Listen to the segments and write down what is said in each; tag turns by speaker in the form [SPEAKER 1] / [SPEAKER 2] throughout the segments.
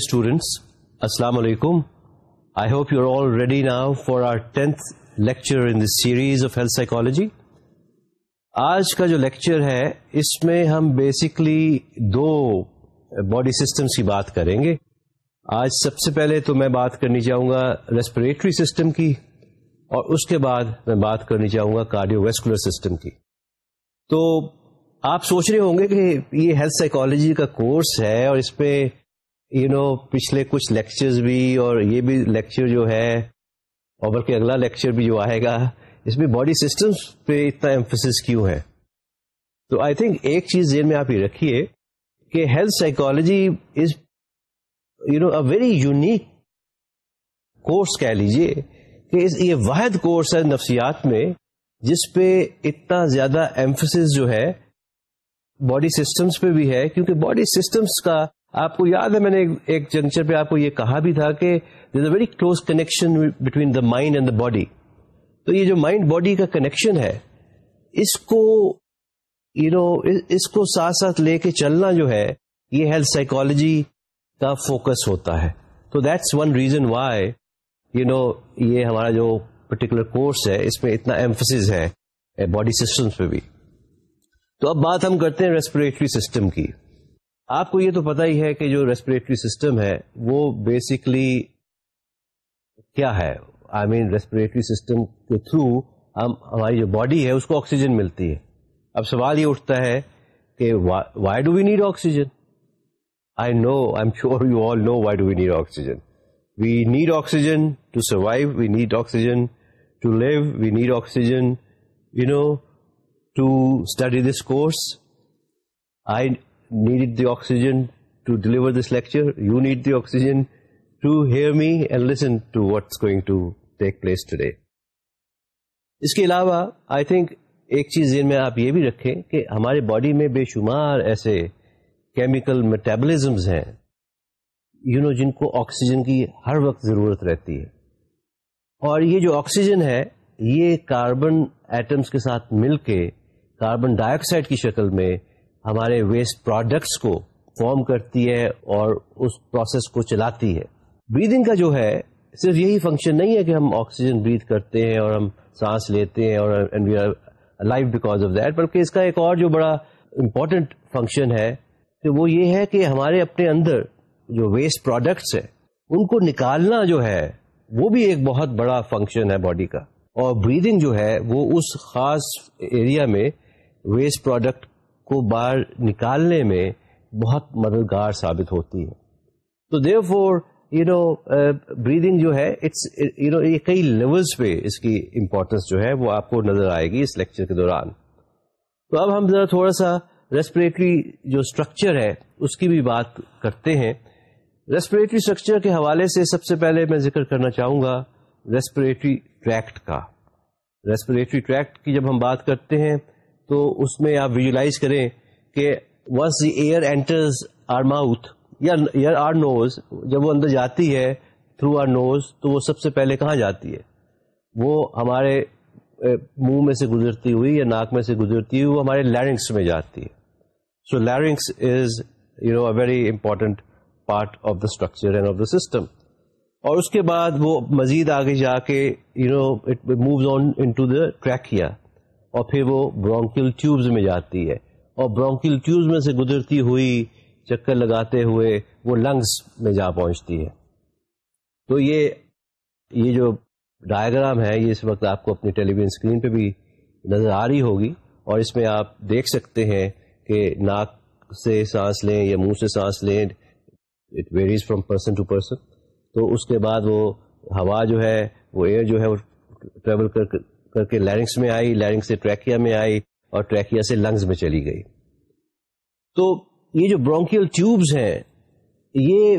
[SPEAKER 1] Dear students, Assalamu alaikum. I hope you're all ready now for our 10th lecture in this series of health psychology. آج کا جو lecture ہے اس میں ہم basically دو body systems کی بات کریں گے آج سب سے پہلے تو میں بات کرنی چاہوں گا ریسپریٹری سسٹم کی اور اس کے بعد میں بات کرنی چاہوں گا کارڈیو ویسکولر سسٹم کی تو آپ سوچ رہے ہوں گے کہ یہ ہیلتھ سائیکالوجی کا کورس ہے اور اس پہ یو نو پچھلے کچھ لیکچرز بھی اور یہ بھی لیکچر جو ہے اور بلکہ اگلا لیکچر بھی جو آئے گا، اس میں باڈی سسٹمس پہ اتنا ایمفس کیوں ہے؟ تو آئی تھنک ایک چیز ذہن میں آپ یہ رکھیے کہ health psychology is you know a very unique course کہہ لیجیے کہ یہ واحد کورس ہے نفسیات میں جس پہ اتنا زیادہ ایمفس جو ہے باڈی سسٹمس پہ بھی ہے، کیونکہ باڈی سسٹمس کا آپ کو یاد ہے میں نے ایک جنکچر پہ آپ کو یہ کہا بھی تھا کہ there a very close connection between the mind and the body تو یہ جو مائنڈ باڈی کا کنیکشن ہے، اس کو یو نو اس کو ساتھ ساتھ لے کے چلنا جو ہے، یہ ہیلتھ سائیکولوجی کا فوکس ہوتا ہے. تو that's one reason why you know یہ ہمارا جو پرٹیکولر کورس ہے، اس میں اتنا ایمفس ہے باڈی سسٹم پہ بھی. تو اب بات ہم کرتے ہیں ریسپریٹری سسٹم کی. آپ کو یہ تو پتا ہی ہے کہ جو ریسپریٹری سسٹم ہے، وہ بیسکلی کیا ہے؟ آئی مین ریسپریٹری سسٹم کے تھرو ہم، ہماری جو باڈی ہے، اس کو آکسیجن ملتی ہے۔ اب سوال یہ اٹھتا ہے کہ why do we need oxygen I know I am sure you all know why do we need oxygen we need oxygen to survive we need oxygen to live we need oxygen you know to study this course I need the oxygen to deliver this lecture you need the oxygen to hear me and listen to what's going to take place today اس کے علاوہ I think ایک چیز میں آپ یہ بھی رکھیں کہ ہمارے باڈی میں بے شمار ایسے کیمیکل میٹابلزمز ہیں یو نو جن کو آکسیجن کی ہر وقت ضرورت رہتی ہے اور یہ جو آکسیجن ہے یہ کاربن ایٹمس کے ساتھ مل کے کاربن ڈائی آکسائڈ کی شکل میں ہمارے ویسٹ پروڈکٹس کو فارم کرتی ہے اور اس پروسیس کو چلاتی ہے۔ بریدنگ کا جو ہے، صرف یہی فنکشن نہیں ہے کہ ہم آکسیجن بریتھ کرتے ہیں اور ہم سانس لیتے ہیں اور لائف بیکاز آف دیٹ بلکہ اس کا ایک اور جو بڑا امپورٹنٹ فنکشن ہے، کہ وہ یہ ہے کہ ہمارے اپنے اندر جو ویسٹ پروڈکٹس ہیں، ان کو نکالنا جو ہے، وہ بھی ایک بہت بڑا فنکشن ہے باڈی کا۔ اور بریدنگ جو ہے، وہ اس خاص ایریا میں ویسٹ پروڈکٹ کو باہر نکالنے میں بہت مددگار ثابت ہوتی ہے۔ تو دیو فور یو نو بریدنگ جو ہے اٹس یو نو یہ کئی لیولس پہ اس کی امپورٹینس جو ہے وہ آپ کو نظر آئے گی اس لیکچر کے دوران۔ تو اب ہم ذرا تھوڑا سا ریسپریٹری جو اسٹرکچر ہے، اس کی بھی بات کرتے ہیں۔ ریسپریٹری اسٹرکچر کے حوالے سے سب سے پہلے میں ذکر کرنا چاہوں گا ریسپریٹری ٹریکٹ کا۔ ریسپریٹری ٹریکٹ کی جب ہم بات کرتے ہیں تو اس میں آپ ویژلائز کریں کہ once the air enters our mouth یا ایئر آر نوز جب وہ اندر جاتی ہے تھرو آر نوز تو وہ سب سے پہلے کہاں جاتی ہے؟ وہ ہمارے منہ میں سے گزرتی ہوئی یا ناک میں سے گزرتی ہوئی، وہ ہمارے لینگس میں جاتی ہے۔ So lungs is you know a very important part of the structure and of the system اور اس کے بعد وہ مزید آگے جا کے you know it moves on into the trachea اور پھر وہ برونکل ٹیوبز میں جاتی ہے اور برونکل ٹیوبز میں سے گزرتی ہوئی چکر لگاتے ہوئے وہ لنگس میں جا پہنچتی ہے۔ تو یہ یہ جو ڈائگرام ہے، یہ اس وقت آپ کو اپنی ٹیلی ویژن اسکرین پہ بھی نظر آ رہی ہوگی اور اس میں آپ دیکھ سکتے ہیں کہ ناک سے سانس لیں یا منہ سے سانس لیں it varies from person to person تو اس کے بعد وہ ہوا جو ہے، وہ ایئر جو ہے، وہ ٹریول کر کر کے لینگس میں آئی لینگس سے ٹریکیا میں آئی اور ٹریکیا سے لنگس میں چلی گئی۔ تو یہ جو برونکیل ٹیوبز ہیں، یہ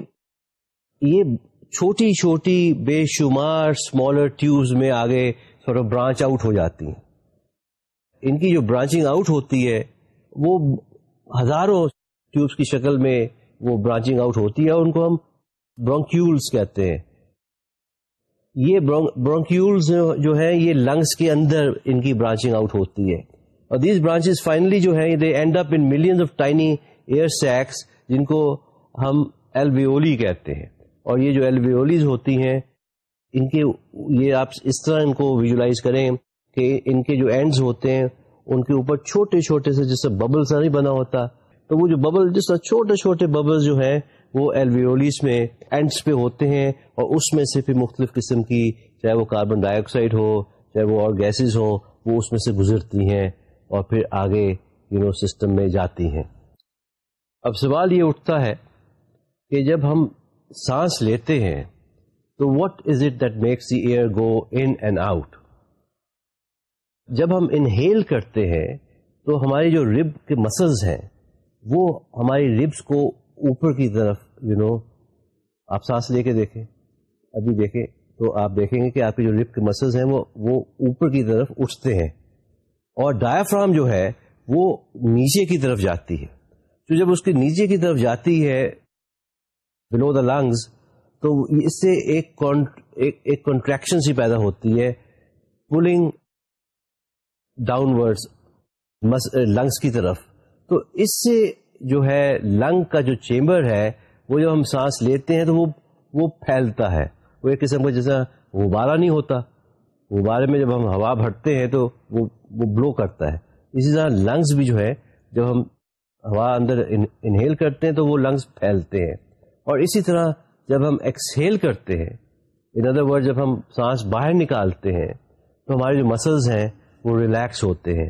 [SPEAKER 1] یہ چھوٹی چھوٹی بے شمار اسمالر ٹیوبز میں آگے تھوڑا برانچ آؤٹ ہو جاتی ہیں۔ ان کی جو برانچنگ آؤٹ ہوتی ہے، وہ ہزاروں ٹیوبس کی شکل میں وہ برانچنگ آؤٹ ہوتی ہے اور ان کو ہم برونکیولس کہتے ہیں۔ یہ برونکیولز جو ہیں، یہ لنگس کے اندر ان کی برانچنگ آؤٹ ہوتی ہے۔ اور دیز برانچز فائنلی جو ہیں they end up in millions of tiny air sacs جن کو ہم ایلویولی کہتے ہیں۔ اور یہ جو ایلویولیز ہوتی ہیں، ان کے یہ آپ اس طرح ان کو ویژلائز کریں کہ ان کے جو اینڈز ہوتے ہیں، ان کے اوپر چھوٹے چھوٹے سے جیسے ببل سا نہیں بنا ہوتا، تو وہ جو ببل جس طرح چھوٹے چھوٹے ببل جو ہیں وہ ایلویولیز میں اینڈس پہ ہوتے ہیں اور اس میں سے پھر مختلف قسم کی چاہے وہ کاربن ڈائی آکسائڈ ہو، چاہے وہ اور گیسز ہوں، وہ اس میں سے گزرتی ہیں اور پھر آگے یو نو سسٹم میں جاتی ہیں۔ اب سوال یہ اٹھتا ہے کہ جب ہم سانس لیتے ہیں تو what is it that makes the air go in and out جب ہم انہیل کرتے ہیں تو ہماری جو رب کے مسلز ہیں وہ ہماری ربس کو اوپر کی طرف یو نو آپ سانس لے کے دیکھیں، ابھی دیکھیں، تو آپ دیکھیں گے کہ آپ کے جو رب کے مسلز ہیں، وہ وہ اوپر کی طرف اٹھتے ہیں۔ اور ڈایافرام جو ہے، وہ نیچے کی طرف جاتی ہے۔ تو جب اس کے نیچے کی طرف جاتی ہے بلو دا لنگز تو اس سے ایک کنٹریکشن سی پیدا ہوتی ہے پولنگ ڈاؤن ورڈ لنگس کی طرف۔ تو اس سے جو ہے لنگ کا جو چیمبر ہے، وہ جو ہم سانس لیتے ہیں تو وہ وہ پھیلتا ہے۔ وہ ایک قسم کا جیسا غبارہ نہیں ہوتا۔ غبارے میں جب ہم ہوا بھرتے ہیں تو وہ وہ بلو کرتا ہے۔ اسی طرح لنگس بھی جو ہے، جب ہم ہوا اندر انہیل کرتے ہیں تو وہ لنگس پھیلتے ہیں۔ اور اسی طرح جب ہم ایکسہیل کرتے ہیں ان ادر ورڈ جب ہم سانس باہر نکالتے ہیں، تو ہمارے جو مسلز ہیں، وہ ریلیکس ہوتے ہیں۔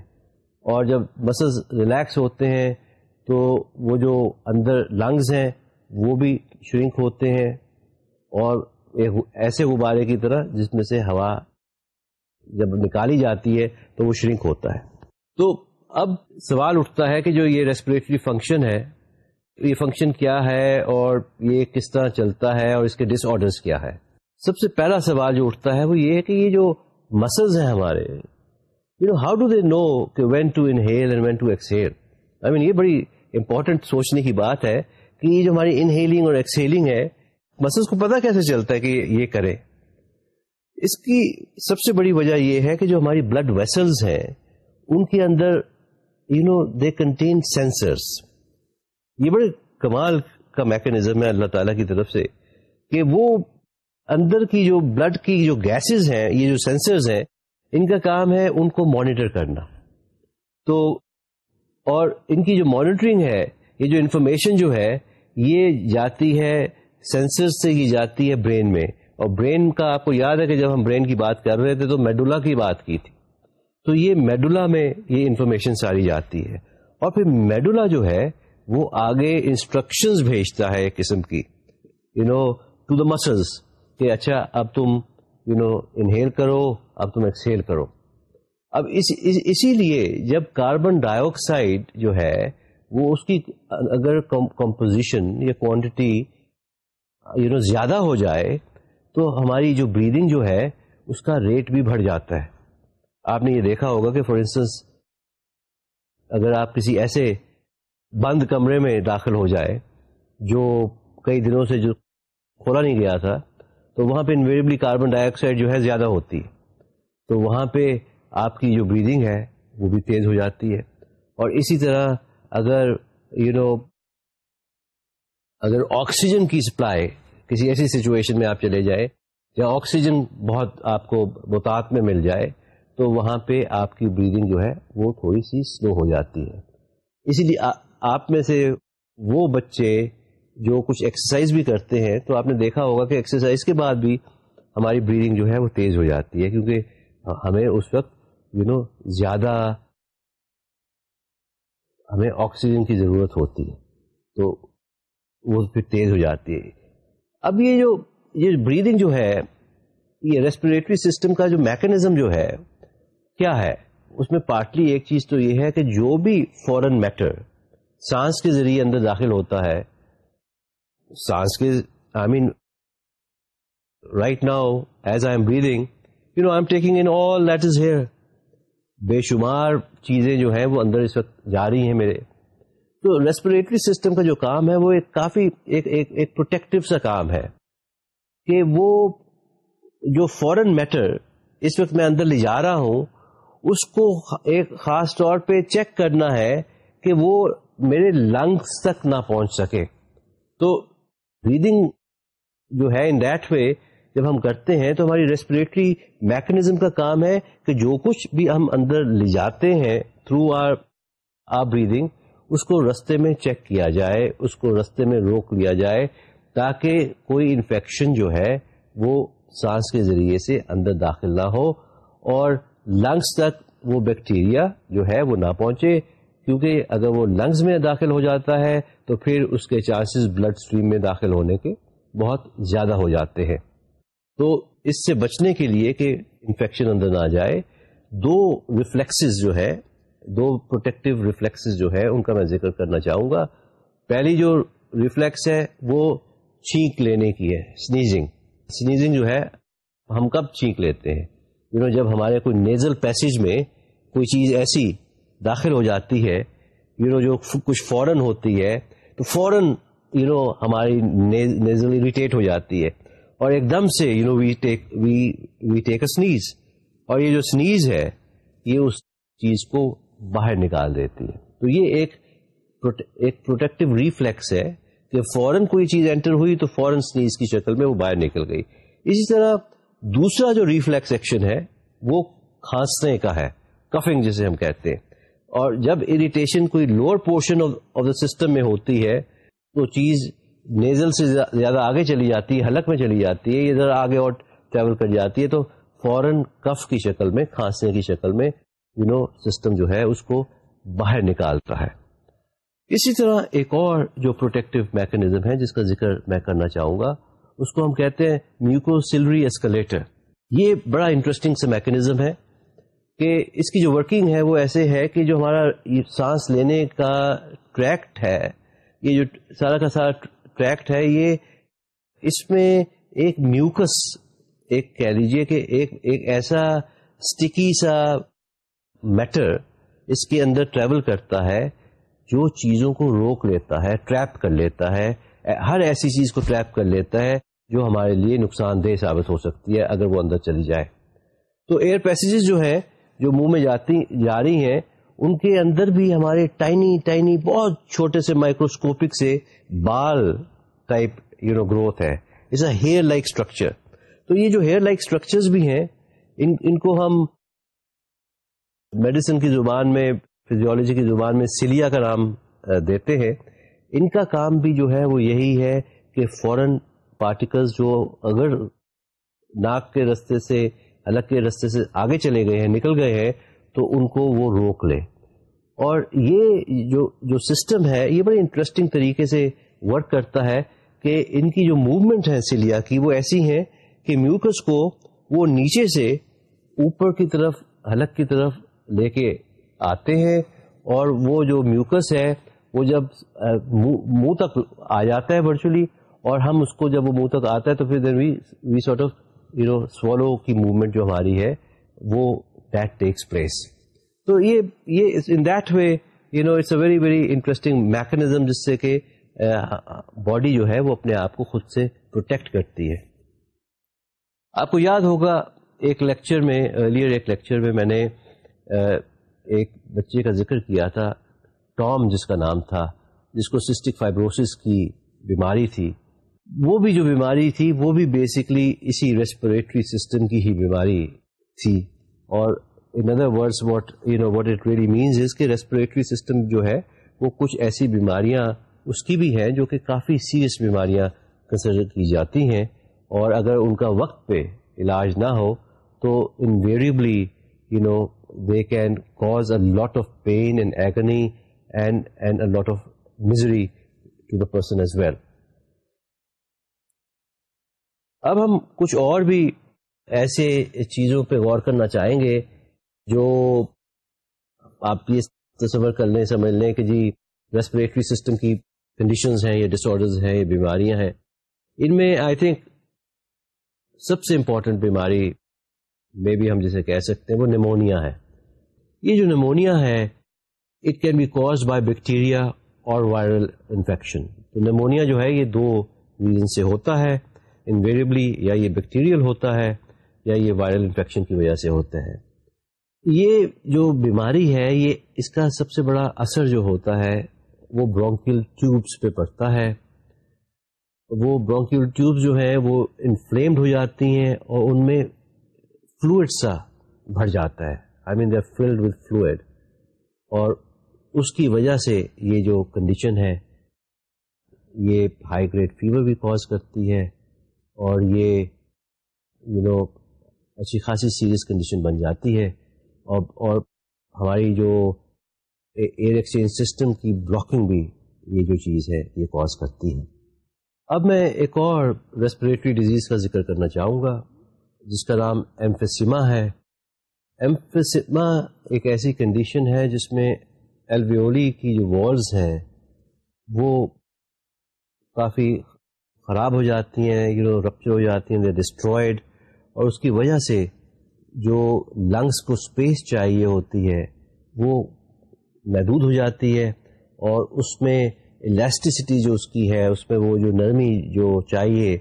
[SPEAKER 1] اور جب مسلز ریلیکس ہوتے ہیں تو وہ جو اندر لنگز ہیں، وہ بھی شرنک ہوتے ہیں اور ایسے غبارے کی طرح جس میں سے ہوا جب نکالی جاتی ہے تو وہ شرنک ہوتا ہے۔ تو اب سوال اٹھتا ہے کہ جو یہ ریسپریٹری فنکشن ہے، یہ فنکشن کیا ہے اور یہ کس طرح چلتا ہے اور اس کے ڈس آرڈرس کیا ہے؟ سب سے پہلا سوال جو اٹھتا ہے وہ یہ ہے کہ یہ جو مسلز ہیں ہمارے you know how do they know کہ when to inhale and when to exhale I mean یہ بڑی امپورٹنٹ سوچنے کی بات ہے کہ یہ جو ہماری انہیلنگ اور ایکسیلنگ ہے مسلس کو پتا کیسے چلتا ہے کہ یہ کرے؟ اس کی سب سے بڑی وجہ یہ ہے کہ جو ہماری بلڈ ویسلز ہیں، ان کے اندر you know they contain sensors یہ بڑے کمال کا میکنزم ہے اللہ تعالی کی طرف سے کہ وہ اندر کی جو بلڈ کی جو گیسز ہیں، یہ جو سینسرز ہیں، ان کا کام ہے ان کو مانیٹر کرنا۔ تو اور ان کی جو مانیٹرنگ ہے، یہ جو انفارمیشن جو ہے، یہ جاتی ہے سینسر سے یہ جاتی ہے برین میں. اور برین کا آپ کو یاد ہے کہ جب ہم برین کی بات کر رہے تھے تو میڈولا کی بات کی تھی. تو یہ میڈولا میں یہ انفارمیشن ساری جاتی ہے. اور پھر میڈولا جو ہے، وہ آگے انسٹرکشنز بھیجتا ہے ایک قسم کی. You know to the muscles کہ اچھا اب تم یو نو انہیل کرو، اب تم ایکسیل کرو. اب اس, اس, اسی لیے جب کاربن ڈائی آکسائڈ جو ہے وہ اس کی اگر کمپوزیشن یا کوانٹٹی یو نو زیادہ ہو جائے تو ہماری جو بریدنگ جو ہے اس کا ریٹ بھی بڑھ جاتا ہے۔ آپ نے یہ دیکھا ہوگا کہ فار انسٹنس اگر آپ کسی ایسے بند کمرے میں داخل ہو جائے جو کئی دنوں سے جو کھولا نہیں گیا تھا تو وہاں پہ انویریبلی کاربن ڈائی آکسائڈ جو ہے زیادہ ہوتی۔ ہے تو وہاں پہ آپ کی جو بریدنگ ہے وہ بھی تیز ہو جاتی ہے۔ اور اسی طرح اگر یو you نو know, اگر آکسیجن کی سپلائی کسی ایسی سچویشن میں آپ چلے جائیں یا آکسیجن بہت آپ کو بتاط میں مل جائے تو وہاں پہ آپ کی بریدنگ جو ہے وہ تھوڑی سی سلو ہو جاتی ہے۔ اسی لیے آپ میں سے وہ بچے جو کچھ ایکسرسائز بھی کرتے ہیں تو آپ نے دیکھا ہوگا کہ ایکسرسائز کے بعد بھی ہماری بریدنگ جو ہے وہ تیز ہو جاتی ہے کیونکہ ہمیں اس وقت یو نو زیادہ ہمیں آکسیجن کی ضرورت ہوتی ہے، تو وہ پھر تیز ہو جاتی ہے۔ اب یہ جو، یہ بریدنگ جو ہے، یہ ریسپریٹری سسٹم کا جو میکنزم جو ہے، کیا ہے؟ اس میں پارٹلی ایک چیز تو یہ ہے کہ جو بھی فورن میٹر سانس کے ذریعے اندر داخل ہوتا ہے، سانس کے I mean right now as I am breathing you know I am taking in all that is here بے شمار چیزیں جو ہیں وہ اندر اس وقت جاری ہیں میرے۔ تو ریسپریٹری سسٹم کا جو کام ہے وہ ایک کافی ایک ایک, ایک پروٹیکٹو سا کام ہے کہ وہ جو فورن میٹر اس وقت میں اندر لے جا رہا ہوں اس کو ایک خاص طور پہ چیک کرنا ہے کہ وہ میرے لنگس تک نہ پہنچ سکے۔ تو بریدنگ جو ہے ان دیٹ وے جب ہم کرتے ہیں تو ہماری ریسپریٹری میکنزم کا کام ہے کہ جو کچھ بھی ہم اندر لے جاتے ہیں تھرو آر آر بریدنگ اس کو رستے میں چیک کیا جائے، اس کو رستے میں روک لیا جائے تاکہ کوئی انفیکشن جو ہے وہ سانس کے ذریعے سے اندر داخل نہ ہو اور لنگس تک وہ بیکٹیریا جو ہے وہ نہ پہنچے۔ کیونکہ اگر وہ لنگز میں داخل ہو جاتا ہے تو پھر اس کے چانسز بلڈ اسٹریم میں داخل ہونے کے بہت زیادہ ہو جاتے ہیں۔ تو اس سے بچنے کے لیے کہ انفیکشن اندر نہ جائے، دو ریفلیکسز جو ہے، دو پروٹیکٹیو ریفلیکسز جو ہے، ان کا میں ذکر کرنا چاہوں گا۔ پہلی جو ریفلیکس ہے، وہ چھینک لینے کی ہے سنیزنگ سنیزنگ جو ہے، ہم کب چھینک لیتے ہیں؟ یو نو جب ہمارے کوئی نیزل پیسج میں کوئی چیز ایسی داخل ہو جاتی ہے یو نو جو کچھ فورن ہوتی ہے، تو فوراً یو نو ہماری نیزل اریٹیٹ ہو جاتی ہے۔ اور ایک دم سے یو نو وی ٹیک وی وی ٹیک اے سنیز اور یہ جو سنیز ہے، یہ اس چیز کو باہر نکال دیتی ہے۔ تو یہ ایک ایک پروٹیکٹو ریفلیکس ہے کہ فوراً کوئی چیز انٹر ہوئی تو فوراً سنیز کی شکل میں وہ باہر نکل گئی۔ اسی طرح دوسرا جو ریفلیکس ایکشن ہے، وہ کھانسنے کا ہے، کفنگ جسے ہم کہتے ہیں۔ اور جب اریٹیشن کوئی lower portion of the system میں ہوتی ہے، تو چیز نیزل سے زیادہ آگے چلی جاتی ہے، حلق میں چلی جاتی ہے ادھر آگے اور ٹریول کر جاتی ہے، تو فورن کف کی شکل میں، کھانسنے کی شکل میں یو نو سسٹم جو ہے، اس کو باہر نکالتا ہے۔ اسی طرح ایک اور جو پروٹیکٹیو میکنیزم ہے، جس کا ذکر میں کرنا چاہوں گا، اس کو ہم کہتے ہیں میوکو سلری ایسکلیٹر یہ بڑا انٹرسٹنگ سے میکنیزم ہے کہ اس کی جو ورکنگ ہے، وہ ایسے ہے کہ جو ہمارا سانس لینے کا ٹریکٹ ہے، یہ جو سارا کا سارا ٹریکٹ ہے یہ، اس میں ایک میوکس، ایک کہہ لیجیے کہ ایک ایک ایسا اسٹکی سا میٹر اس کے اندر ٹریول کرتا ہے جو چیزوں کو روک لیتا ہے، ٹریپ کر لیتا ہے، ہر ایسی چیز کو ٹریپ کر لیتا ہے جو ہمارے لیے نقصان دہ ثابت ہو سکتی ہے اگر وہ اندر چلی جائے۔ تو ایئر پیسیجز جو ہے جو منہ میں جاتی، جا رہی ہیں، ان کے اندر بھی ہمارے ٹائنی ٹائنی بہت چھوٹے سے مائکروسکوپک سے بال ٹائپ یو نو گروتھ ہے it's a hair like structure تو یہ جو ہیئر لائک اسٹرکچر بھی ہیں، ان ان کو ہم میڈیسن کی زبان میں فزیولوجی کی زبان میں سلیا کا نام دیتے ہیں. ان کا کام بھی جو ہے وہ یہی ہے کہ فورن پارٹیکلز جو اگر ناک کے رستے سے الگ کے رستے سے آگے چلے گئے ہیں، نکل گئے ہیں، تو ان کو وہ روک لے اور یہ جو جو سسٹم ہے، یہ بڑے انٹرسٹنگ طریقے سے ورک کرتا ہے کہ ان کی جو موومنٹ ہے سلیا کی وہ ایسی ہیں کہ میوکس کو وہ نیچے سے اوپر کی طرف، حلق کی طرف لے کے آتے ہیں اور وہ جو میوکس ہے، وہ جب منہ تک آ جاتا ہے ورچولی اور ہم اس کو جب وہ منہ تک آتا ہے تو پھر we we sort of you know swallow کی موومنٹ جو ہماری ہے، وہ دیٹ ٹیکس پلیس تو یہ یہ in that way you know it's a very very interesting mechanism جس سے کہ باڈی جو ہے وہ اپنے آپ کو خود سے پروٹیکٹ کرتی ہے۔ آپ کو یاد ہوگا، ایک لیکچر میں، ارلیئر ایک لیکچر میں میں نے ایک بچے کا ذکر کیا تھا، ٹام جس کا نام تھا، جس کو سسٹک فائبروسس کی بیماری تھی۔ وہ بھی جو بیماری تھی، وہ بھی بیسکلی اسی ریسپریٹری سسٹم کی ہی بیماری تھی۔ اور in other words what you know what it really means is کہ ریسپریٹری سسٹم جو ہے، وہ کچھ ایسی بیماریاں اس کی بھی ہیں جو کہ کافی سیریس بیماریاں کنسیڈر کی جاتی ہیں اور اگر ان کا وقت پہ علاج نہ ہو تو invariably you know they can cause a lot of pain and agony and and a lot of misery to the person as well اب ہم کچھ اور بھی ایسے چیزوں پہ غور کرنا چاہیں گے جو آپ یہ تصور کر لیں، سمجھ لیں کہ جی ریسپریٹری سسٹم کی کنڈیشنز ہیں یا ڈس آڈرز ہیں یا بیماریاں ہیں، ان میں آئی تھنک سب سے امپورٹنٹ بیماری میں بھی ہم جسے کہہ سکتے ہیں، وہ نیمونیا ہے۔ یہ جو نیمونیا ہے it can be caused by bacteria اور وائرل انفیکشن تو نیمونیا جو ہے، یہ دو ریزن سے ہوتا ہے۔ انویریبلی یا یہ بیکٹیریل ہوتا ہے یا یہ وائرل انفیکشن کی وجہ سے ہوتا ہے یہ جو بیماری ہے، یہ اس کا سب سے بڑا اثر جو ہوتا ہے وہ برونکل ٹیوبس پہ پڑتا ہے۔ وہ برونکیول ٹیوب جو ہیں وہ انفلیمڈ ہو جاتی ہیں اور ان میں فلوئڈ سا بھر جاتا ہے۔ I mean they filled with fluid اور اس کی وجہ سے یہ جو کنڈیشن ہے، یہ ہائی گریڈ فیور بھی کاز کرتی ہے اور یہ یو نو اچھی خاصی سیریس کنڈیشن بن جاتی ہے۔ اور اور ہماری جو ایئر ایکسچینج سسٹم کی بلاکنگ بھی یہ جو چیز ہے، یہ کاز کرتی ہے۔ اب میں ایک اور ریسپریٹری ڈیزیز کا ذکر کرنا چاہوں گا، جس کا نام ایمفیسیما ہے۔ ایمفیسیما ایک ایسی کنڈیشن ہے جس میں الویولی کی جو والز ہیں، وہ کافی خراب ہو جاتی ہیں یو نو رپچر ہو جاتی ہیں ڈسٹرائڈ اور اس کی وجہ سے جو لنگس کو اسپیس چاہیے ہوتی ہے، وہ محدود ہو جاتی ہے اور اس میں الاسٹیسٹی جو اس کی ہے، اس میں وہ جو نرمی جو چاہیے،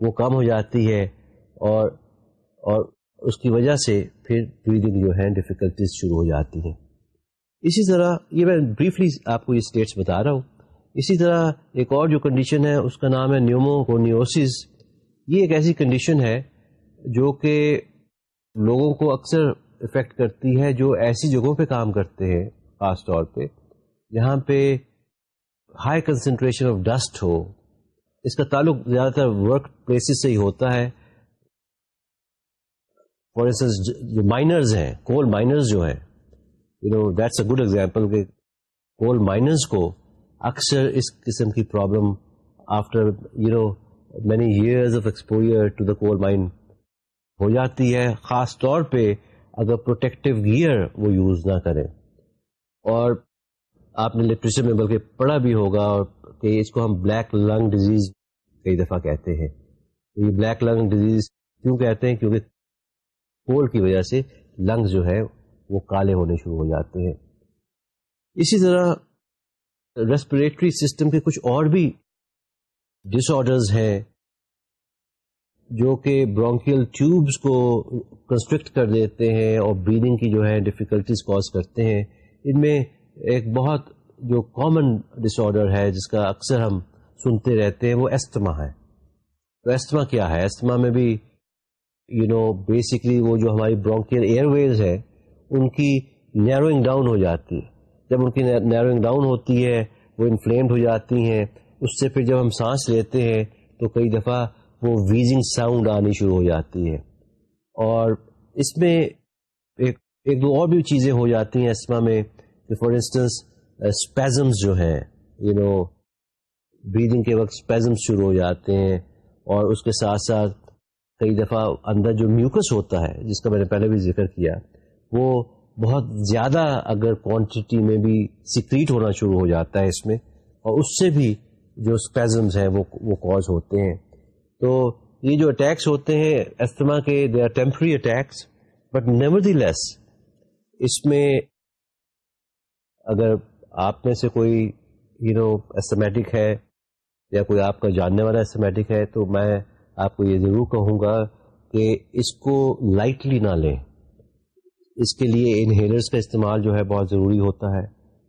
[SPEAKER 1] وہ کم ہو جاتی ہے اور اور اس کی وجہ سے پھر بریدنگ جو ہے ڈفیکلٹیز شروع ہو جاتی ہیں۔ اسی طرح یہ میں بریفلی آپ کو یہ اسٹیٹس بتا رہا ہوں۔ اسی طرح ایک اور جو کنڈیشن ہے، اس کا نام ہے نیوموکونیوسز یہ ایک ایسی کنڈیشن ہے جو کہ لوگوں کو اکثر افیکٹ کرتی ہے، جو ایسی جگہوں پہ کام کرتے ہیں۔ خاص طور پہ جہاں پہ ہائی کنسنٹریشن آف ڈسٹ ہو، اس کا تعلق زیادہ تر ورک پلیسز سے ہی ہوتا ہے۔ فار انسٹنس جو مائنرز ہیں کول مائنرز جو ہیں you know that's a good example کہ کول مائنرز کو اکثر اس قسم کی problem after you know many years of exposure to the coal mine ہو جاتی ہے۔ خاص طور پہ اگر پروٹیکٹیو گیئر وہ یوز نہ کریں۔ اور آپ نے لٹریچر میں بلکہ پڑھا بھی ہوگا اور کہ اس کو ہم بلیک لنگ ڈیزیز کئی دفعہ کہتے ہیں۔ یہ بلیک لنگ ڈیزیز کیوں کہتے ہیں؟ کیونکہ کول کی وجہ سے لنگز جو ہے وہ کالے ہونے شروع ہو جاتے ہیں۔ اسی طرح ریسپریٹری سسٹم کے کچھ اور بھی ڈس آڈرز ہیں جو کہ برونکیل ٹیوبس کو کنسٹرکٹ کر دیتے ہیں اور بریدنگ کی جو ہے ڈفیکلٹیز کاز کرتے ہیں۔ ان میں ایک بہت جو کامن ڈس آڈر ہے، جس کا اکثر ہم سنتے رہتے ہیں، وہ ایستما ہے۔ تو ایستما کیا ہے؟ ایستما میں بھی یو نو بیسکلی وہ جو ہماری برونکیل ایئر ویز ہے ان کی نیروئنگ ڈاؤن ہو جاتی۔ ہے جب ان کی نیروئنگ ڈاؤن ہوتی ہے، وہ انفلیمڈ ہو جاتی ہیں۔ اس سے پھر جب ہم سانس لیتے ہیں، تو کئی دفعہ وہ ویزنگ ساؤنڈ آنی شروع ہو جاتی ہے۔ اور اس میں ایک ایک دو اور بھی چیزیں ہو جاتی ہیں اسما میں۔ فار انسٹنس اسپیزمس جو ہیں یو نو بریدنگ کے وقت اسپیزمس شروع ہو جاتے ہیں اور اس کے ساتھ ساتھ کئی دفعہ اندر جو میوکس ہوتا ہے، جس کا میں نے پہلے بھی ذکر کیا، وہ بہت زیادہ اگر کوانٹٹی میں بھی سیکریٹ ہونا شروع ہو جاتا ہے اس میں اور اس سے بھی جو اسپیزمس ہیں وہ وہ کاز ہوتے ہیں۔ تو یہ جو اٹیکس ہوتے ہیں استما کے they are temporary attacks but nevertheless اس میں اگر آپ میں سے کوئی یو نو ایسٹمیٹک ہے یا کوئی آپ کا جاننے والا ایسٹمیٹک ہے تو میں آپ کو یہ ضرور کہوں گا کہ اس کو لائٹلی نہ لیں۔ اس کے لیے انہیلرس کا استعمال جو ہے بہت ضروری ہوتا ہے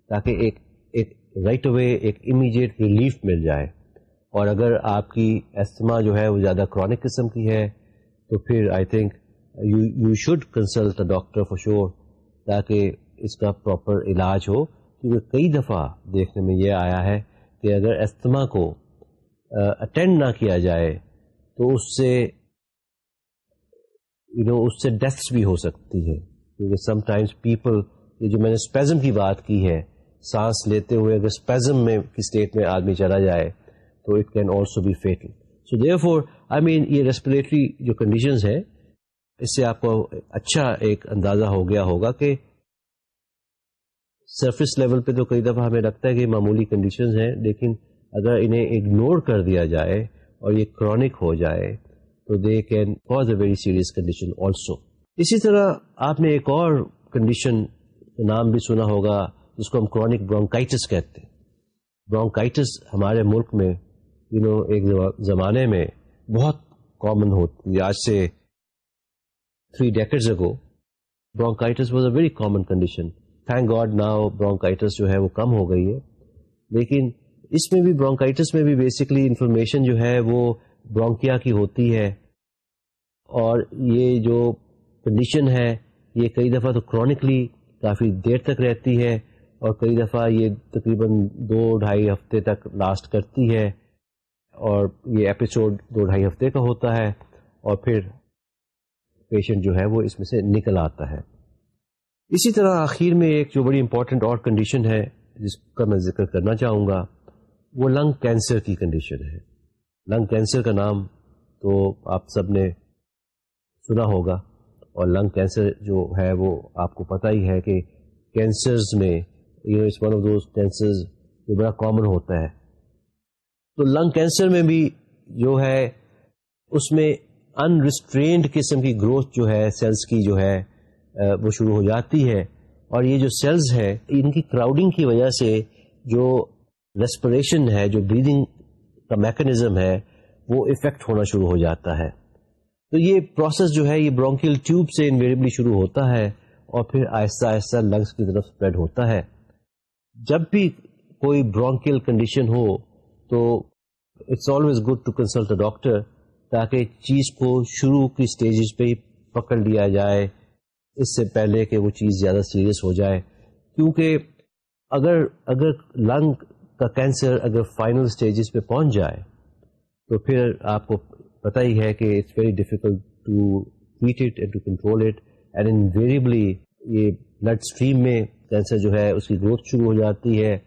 [SPEAKER 1] تاکہ ایک ایک رائٹ اوے ایک امیڈیٹ ریلیف مل جائے۔ اور اگر آپ کی استما جو ہے وہ زیادہ کرونک قسم کی ہے تو پھر I think you you should consult doctor for sure تاکہ اس کا پراپر علاج ہو، کیونکہ کئی دفعہ دیکھنے میں یہ آیا ہے کہ اگر استما کو اٹینڈ نہ کیا جائے، تو اس سے یو نو اس سے ڈیتھس بھی ہو سکتی ہے کیونکہ سم ٹائمس پیپل یہ جو میں نے اسپیزم کی بات کی ہے، سانس لیتے ہوئے اگر اسپیزم میں، کی اسٹیٹ میں آدمی چلا جائے، تو it can also be fatal so therefore I mean یہ ریسپریٹری جو کنڈیشنز ہیں، اس سے آپ کو اچھا ایک اندازہ ہو گیا ہوگا کہ سرفس لیول پہ تو کئی دفعہ ہمیں لگتا ہے کہ معمولی کنڈیشنز ہیں، لیکن اگر انہیں اگنور کر دیا جائے اور یہ کرونک ہو جائے تو they can cause a very serious condition also اسی طرح آپ نے ایک اور کنڈیشن نام بھی سنا ہوگا، جس کو ہم کرونک برونکائٹس کہتے ہیں۔ برونکائٹس ہمارے ملک میں یو نو ایک زمانے میں بہت کامن ہوتی آج سے three decades ago bronchitis was a very common condition thank God now bronchitis جو ہے وہ کم ہو گئی ہے۔ لیکن اس میں بھی برونکائٹس میں بھی بیسکلی انفارمیشن جو ہے وہ برونکیا کی ہوتی ہے۔ اور یہ جو کنڈیشن ہے یہ کئی دفعہ تو کرونکلی کافی دیر تک رہتی ہے اور کئی دفعہ یہ تقریباً دو ڈھائی ہفتے تک لاسٹ کرتی ہے۔ اور یہ ایپیسوڈ دو ڈھائی ہفتے کا ہوتا ہے اور پھر پیشنٹ جو ہے وہ اس میں سے نکل آتا ہے۔ اسی طرح آخر میں ایک جو بڑی امپورٹنٹ اور کنڈیشن ہے، جس کا میں ذکر کرنا چاہوں گا، وہ لنگ کینسر کی کنڈیشن ہے۔ لنگ کینسر کا نام تو آپ سب نے سنا ہوگا، اور لنگ کینسر جو ہے، وہ آپ کو پتہ ہی ہے کہ کینسرز میں you know one of those cancers جو بڑا کامن ہوتا ہے۔ تو لنگ کینسر میں بھی جو ہے، اس میں انریسٹرینڈ قسم کی گروتھ جو ہے سیلس کی جو ہے وہ شروع ہو جاتی ہے اور یہ جو سیلز ہے ان کی کراؤڈنگ کی وجہ سے جو ریسپریشن ہے، جو بریدنگ کا میکنزم ہے، وہ افیکٹ ہونا شروع ہو جاتا ہے۔ تو یہ پروسیس جو ہے، یہ برونکل ٹیوب سے انویریبلی شروع ہوتا ہے اور پھر آہستہ آہستہ لنگس کی طرف اسپریڈ ہوتا ہے۔ جب بھی کوئی برونکل کنڈیشن ہو، تو it's always good to consult a doctor تاکہ چیز کو شروع کی اسٹیجز پہ ہی پکڑ لیا جائے۔ اس سے پہلے کہ وہ چیز زیادہ سیریس ہو جائے، کیونکہ اگر اگر لنگ کا کینسر اگر فائنل اسٹیجز پہ پہنچ جائے، تو پھر آپ کو پتہ ہی ہے کہ it's very difficult to treat it and to control it and invariably یہ بلڈ اسٹریم میں کینسر جو ہے، اس کی گروتھ شروع ہو جاتی ہے۔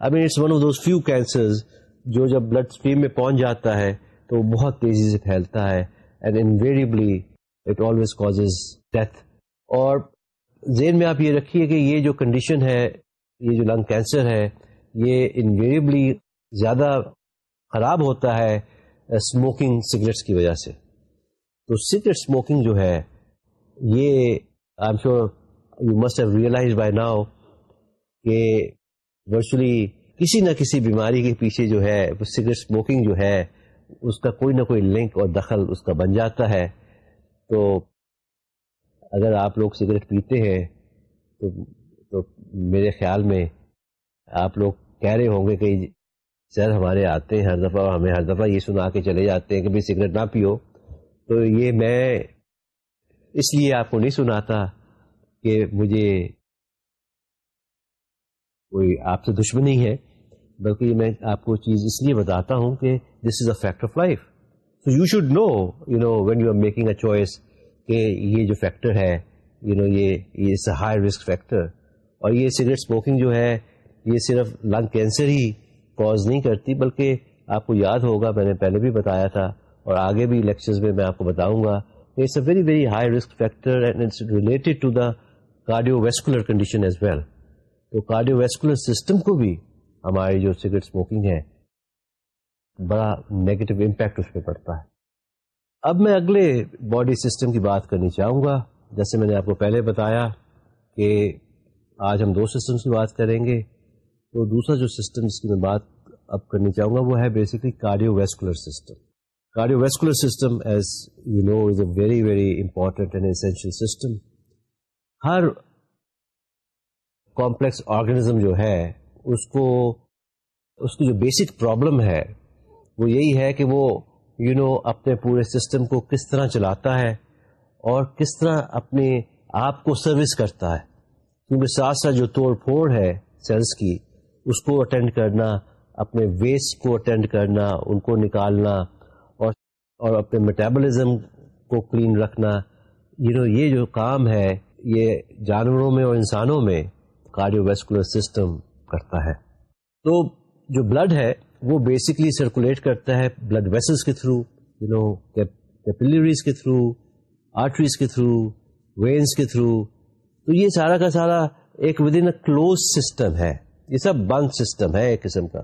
[SPEAKER 1] I mean it's one of those few cancers جو جب بلڈ اسٹریم میں پہنچ جاتا ہے، تو بہت تیزی سے پھیلتا ہے۔ And invariably it always causes death اور ذہن میں آپ یہ رکھیے کہ یہ جو کنڈیشن ہے، یہ جو لنگ کینسر ہے، یہ انویریبلی زیادہ خراب ہوتا ہے uh, اسموکنگ سگریٹس کی وجہ سے۔ تو سگریٹ اسموکنگ جو ہے، یہ I am sure you must have realize by now کہ ورچولی کسی نہ کسی بیماری کے پیچھے جو ہے وہ سگریٹ اسموکنگ جو ہے، اس کا کوئی نہ کوئی لنک اور دخل اس کا بن جاتا ہے۔ تو اگر آپ لوگ سگریٹ پیتے ہیں، تو تو میرے خیال میں آپ لوگ کہہ رہے ہوں گے کہ سر ہمارے آتے ہیں ہر دفعہ، ہمیں ہر دفعہ یہ سنا کے چلے جاتے ہیں کہ بھائی سگریٹ نہ پیو۔ تو یہ میں اس لیے آپ کو نہیں سناتا کہ مجھے کوئی آپ سے دشمنی ہے، بلکہ میں آپ کو چیز اس لیے بتاتا ہوں کہ this is a fact of life so you should know you know when you are making a choice کہ یہ جو فیکٹر ہے یو نو یہ ہائی رسک فیکٹر اور یہ سگریٹ اسموکنگ جو ہے، یہ صرف لنگ کینسر ہی کاز نہیں کرتی، بلکہ آپ کو یاد ہوگا، میں نے پہلے بھی بتایا تھا اور آگے بھی لیکچرز میں میں آپ کو بتاؤں گا it's a very very high risk factor and it's related to the cardiovascular condition as well تو کارڈیو ویسکولر سسٹم کو بھی ہماری جو سگریٹ اسموکنگ ہے، بڑا نیگیٹو امپیکٹ اس پہ پڑتا ہے۔ اب میں اگلے باڈی سسٹم کی بات کرنی چاہوں گا۔ جیسے میں نے آپ کو پہلے بتایا کہ آج ہم دو سسٹمس کی بات کریں گے، تو دوسرا جو سسٹم جس کی میں بات اب کرنی چاہوں گا وہ ہے basically cardiovascular system cardiovascular system as you know is a very very important and essential system Hare complex organism جو ہے، اس کو، اس کی جو بیسک پرابلم ہے، وہ یہی ہے کہ وہ یو you نو know, اپنے پورے سسٹم کو کس طرح چلاتا ہے اور کس طرح اپنے آپ کو سروس کرتا ہے۔ کیونکہ ساتھ ساتھ جو توڑ پھوڑ ہے سیلس کی اس کو اٹینڈ کرنا اپنے ویسٹ کو اٹینڈ کرنا ان کو نکالنا اور اور اپنے میٹابولزم کو کلین رکھنا۔ یہ you know, یہ جو کام ہے یہ جانوروں میں اور انسانوں میں کارڈیو ویسکولر سسٹم کرتا ہے۔ تو جو بلڈ ہے وہ بیسکلی سرکولیٹ کرتا ہے بلڈ ویسلس کے تھرو یو نو کیپلریز کے تھرو آرٹریز کے تھرو وینس کے تھرو تو یہ سارا کا سارا ایک within a close system ہے. یہ سب بند سسٹم ہے ایک قسم کا.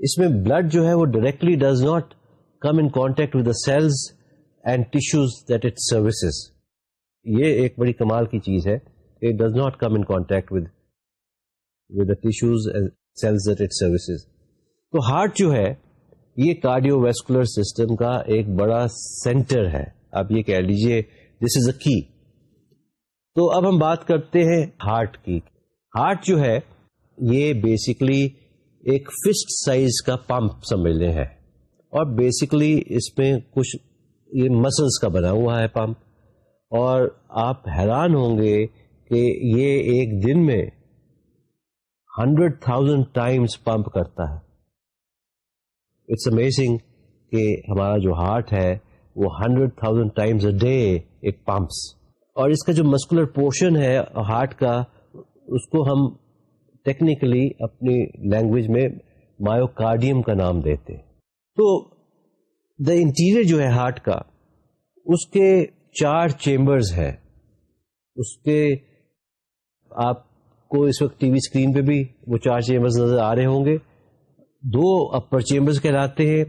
[SPEAKER 1] اس میں بلڈ جو ہے وہ directly does not come in contact with the cells and tissues that it serves یہ ایک بڑی کمال کی چیز ہے. It does not come in contact with with the tissues cells that it serves تو ہارٹ جو ہے، یہ کارڈیو ویسکولر سسٹم کا ایک بڑا سینٹر ہے۔ آپ یہ کہہ لیجیے دس از اے کی تو اب ہم بات کرتے ہیں ہارٹ کی۔ ہارٹ جو ہے، یہ بیسکلی ایک فسٹ سائز کا پمپ سمجھ ہیں۔ اور بیسکلی اس میں کچھ یہ مسلس کا بنا ہوا ہے پمپ اور آپ حیران ہوں گے کہ یہ ایک دن میں ہنڈریڈ تھاؤزینڈ ٹائمس پمپ کرتا ہے۔ اٹس امیزنگ کہ ہمارا جو ہارٹ ہے وہ hundred thousand times a day it pumps اور اس کا جو مسکولر پورشن ہے ہارٹ کا، اس کو ہم ٹیکنیکلی اپنی لینگویج میں مایوکارڈیم کا نام دیتے تو دا انٹیریئر جو ہے ہارٹ کا، اس کے چار چیمبرز ہیں۔ اس کے آپ کو اس وقت ٹی وی اسکرین پہ بھی وہ چار چیمبرز نظر آ رہے ہوں گے۔ دو اپر چیمبرز کہلاتے ہیں۔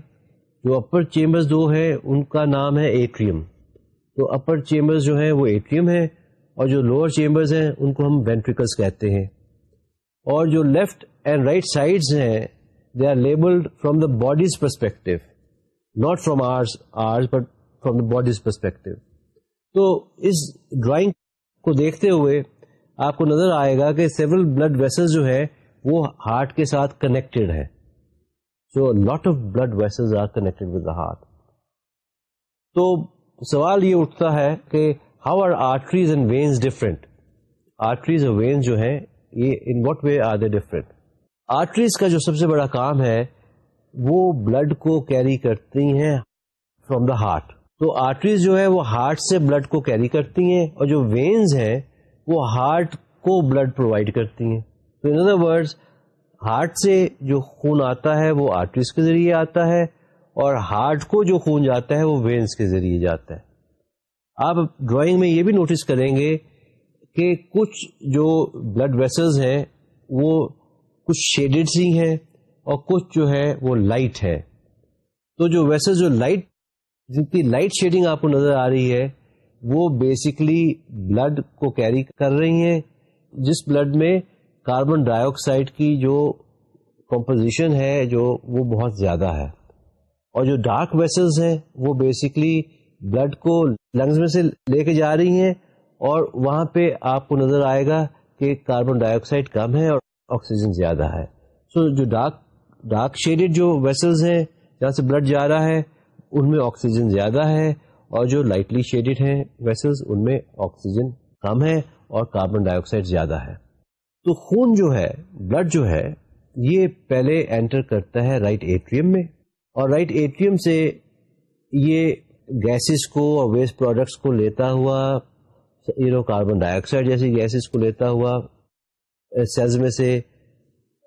[SPEAKER 1] جو اپر چیمبرز دو ہیں، ان کا نام ہے ایٹریم تو اپر چیمبرز جو ہیں، وہ ایٹریم ہے اور جو لوور چیمبرز ہیں، ان کو ہم وینٹریکلس کہتے ہیں۔ اور جو لیفٹ اینڈ رائٹ سائڈز ہیں they are labelled from the body's perspective not from ours ours but from the body's perspective تو اس ڈرائنگ کو دیکھتے ہوئے آپ کو نظر آئے گا کہ سیول بلڈ ویسل جو ہے وہ ہارٹ کے ساتھ کنیکٹڈ ہے so lot of blood vessel are connected with the heart تو سوال یہ اٹھتا ہے کہ how are arteries and veins different arteries اور وینس جو ہے یہ in what way are they different arteries کا جو سب سے بڑا کام ہے، وہ بلڈ کو کیری کرتی ہیں فروم دا ہارٹ تو آرٹریز جو ہے وہ ہارٹ سے بلڈ کو کیری کرتی ہیں اور جو وینز ہیں، وہ ہارٹ کو بلڈ پرووائڈ کرتی ہیں. تو ان ادر ورڈ ہارٹ سے جو خون آتا ہے وہ آرٹریز کے ذریعے آتا ہے اور ہارٹ کو جو خون جاتا ہے وہ وینس کے ذریعے جاتا ہے۔ آپ ڈرائنگ میں یہ بھی نوٹس کریں گے کہ کچھ جو بلڈ ویسلز ہیں وہ کچھ شیڈڈ سی ہیں اور کچھ جو ہے وہ لائٹ ہے تو جو ویسل جو لائٹ جن کی لائٹ شیڈنگ آپ کو نظر آ رہی ہے وہ بیسکلی بلڈ کو کیری کر رہی ہیں۔ جس بلڈ میں کاربن ڈائی آکسائڈ کی جو کمپوزیشن ہے جو وہ بہت زیادہ ہے۔ اور جو ڈارک ویسلز ہیں وہ بیسکلی بلڈ کو لنگز میں سے لے کے جا رہی ہیں اور وہاں پہ آپ کو نظر آئے گا کہ کاربن ڈائی آکسائڈ کم ہے اور آکسیجن زیادہ ہے۔ سو so, جو ڈارک ڈارک شیڈیڈ جو ویسلز ہیں جہاں سے بلڈ جا رہا ہے ان میں آکسیجن زیادہ ہے اور جو لائٹلی شیڈیڈ ہیں ویسلز ان میں آکسیجن کم ہے اور کاربن ڈائی آکسائڈ زیادہ ہے۔ تو خون جو ہے بلڈ جو ہے، یہ پہلے انٹر کرتا ہے رائٹ ایٹریم میں۔ اور رائٹ ایٹریم سے یہ گیسز کو اور ویسٹ پروڈکٹس کو لیتا ہوا you know carbon dioxide جیسی گیسز کو لیتا ہوا سیلز میں سے،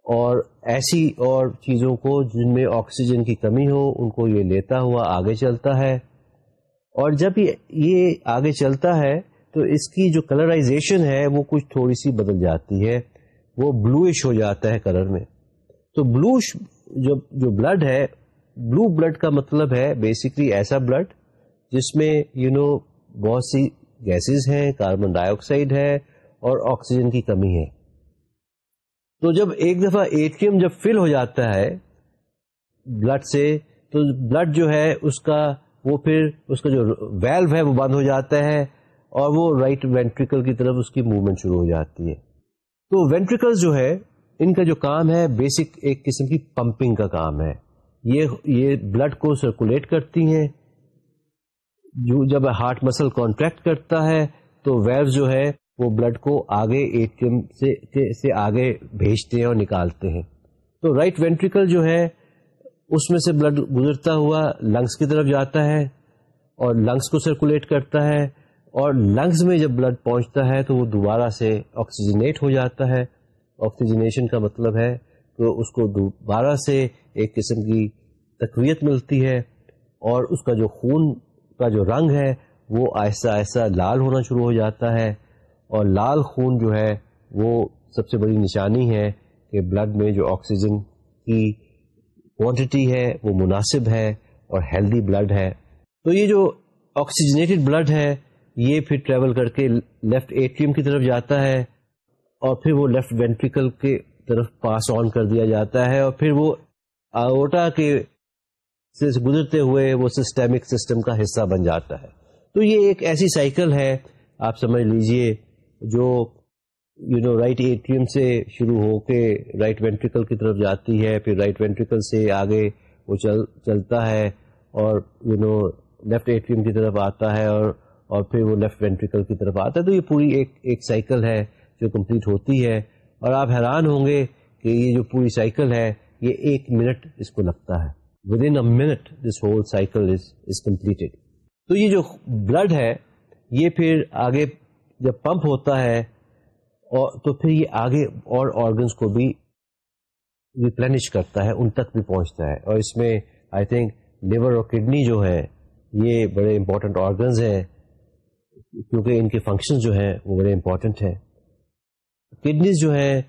[SPEAKER 1] اور ایسی اور چیزوں کو جن میں آکسیجن کی کمی ہو، ان کو یہ لیتا ہوا آگے چلتا ہے۔ اور جب یہ آگے چلتا ہے تو اس کی جو کلرائزیشن ہے وہ کچھ تھوڑی سی بدل جاتی ہے، وہ بلوئش ہو جاتا ہے کلر میں۔ تو بلوش جو جو بلڈ ہے بلو بلڈ کا مطلب ہے بیسکلی ایسا بلڈ جس میں یو نو بہت سی گیسز ہیں کاربن ڈائی آکسائڈ ہے اور آکسیجن کی کمی ہے۔ تو جب ایک دفعہ اے ٹی ایم جب فل ہو جاتا ہے بلڈ سے، تو بلڈ جو ہے، اس کا وہ پھر، اس کا جو ویلو ہے وہ بند ہو جاتا ہے۔ اور وہ رائٹ وینٹریکل کی طرف اس کی موومنٹ شروع ہو جاتی ہے۔ تو وینٹریکل جو ہے، ان کا جو کام ہے بیسک ایک قسم کی پمپنگ کا کام ہے۔ یہ یہ بلڈ کو سرکولیٹ کرتی ہیں۔ جو، جب ہارٹ مسل کانٹریکٹ کرتا ہے، تو ویو جو ہے، وہ بلڈ کو آگے اے ٹی ایم سے آگے بھیجتے ہیں اور نکالتے ہیں۔ تو رائٹ وینٹریکل جو ہے، اس میں سے بلڈ گزرتا ہوا لنگس کی طرف جاتا ہے اور لنگس کو سرکولیٹ کرتا ہے۔ اور لنگس میں جب بلڈ پہنچتا ہے تو وہ دوبارہ سے آکسیجنیٹ ہو جاتا ہے۔ آکسیجنیشن کا مطلب ہے تو اس کو دوبارہ سے ایک قسم کی تقویت ملتی ہے اور اس کا جو خون کا جو رنگ ہے وہ آہستہ آہستہ لال ہونا شروع ہو جاتا ہے اور لال خون جو ہے وہ سب سے بڑی نشانی ہے کہ بلڈ میں جو آکسیجن کی کوانٹٹی ہے وہ مناسب ہے اور ہیلدی بلڈ ہے۔ تو یہ جو آکسیجنیٹڈ بلڈ ہے یہ پھر ٹریول کر کے لیفٹ ایٹریم کی طرف جاتا ہے اور پھر وہ لیفٹ وینٹریکل کے طرف پاس آن کر دیا جاتا ہے اور پھر وہ آوٹا کے سے گزرتے ہوئے وہ سسٹمک سسٹم کا حصہ بن جاتا ہے۔ تو یہ ایک ایسی سائیکل ہے، آپ سمجھ لیجیے، جو یو نو رائٹ ایٹریم سے شروع ہو کے رائٹ وینٹریکل کی طرف جاتی ہے، پھر رائٹ وینٹریکل سے آگے وہ چل چلتا ہے اور یو نو لیفٹ ایٹریم کی طرف آتا ہے اور اور پھر وہ لیفٹ وینٹریکل کی طرف آتا ہے۔ تو یہ پوری ایک ایک سائیکل ہے جو کمپلیٹ ہوتی ہے۔ اور آپ حیران ہوں گے کہ یہ جو پوری سائیکل ہے، یہ ایک منٹ اس کو لگتا ہے۔ Within a minute this whole cycle is completed تو یہ جو بلڈ ہے، یہ پھر آگے جب پمپ ہوتا ہے، اور تو پھر یہ آگے اور آرگنس کو بھی ریپلینش کرتا ہے، ان تک بھی پہنچتا ہے۔ اور اس میں آئی تھنک لیور اور کڈنی جو ہے، یہ بڑے امپورٹنٹ آرگنز ہیں۔ کیونکہ ان کے فنکشن جو ہیں وہ بڑے امپورٹنٹ ہیں۔ کڈنیز جو ہیں،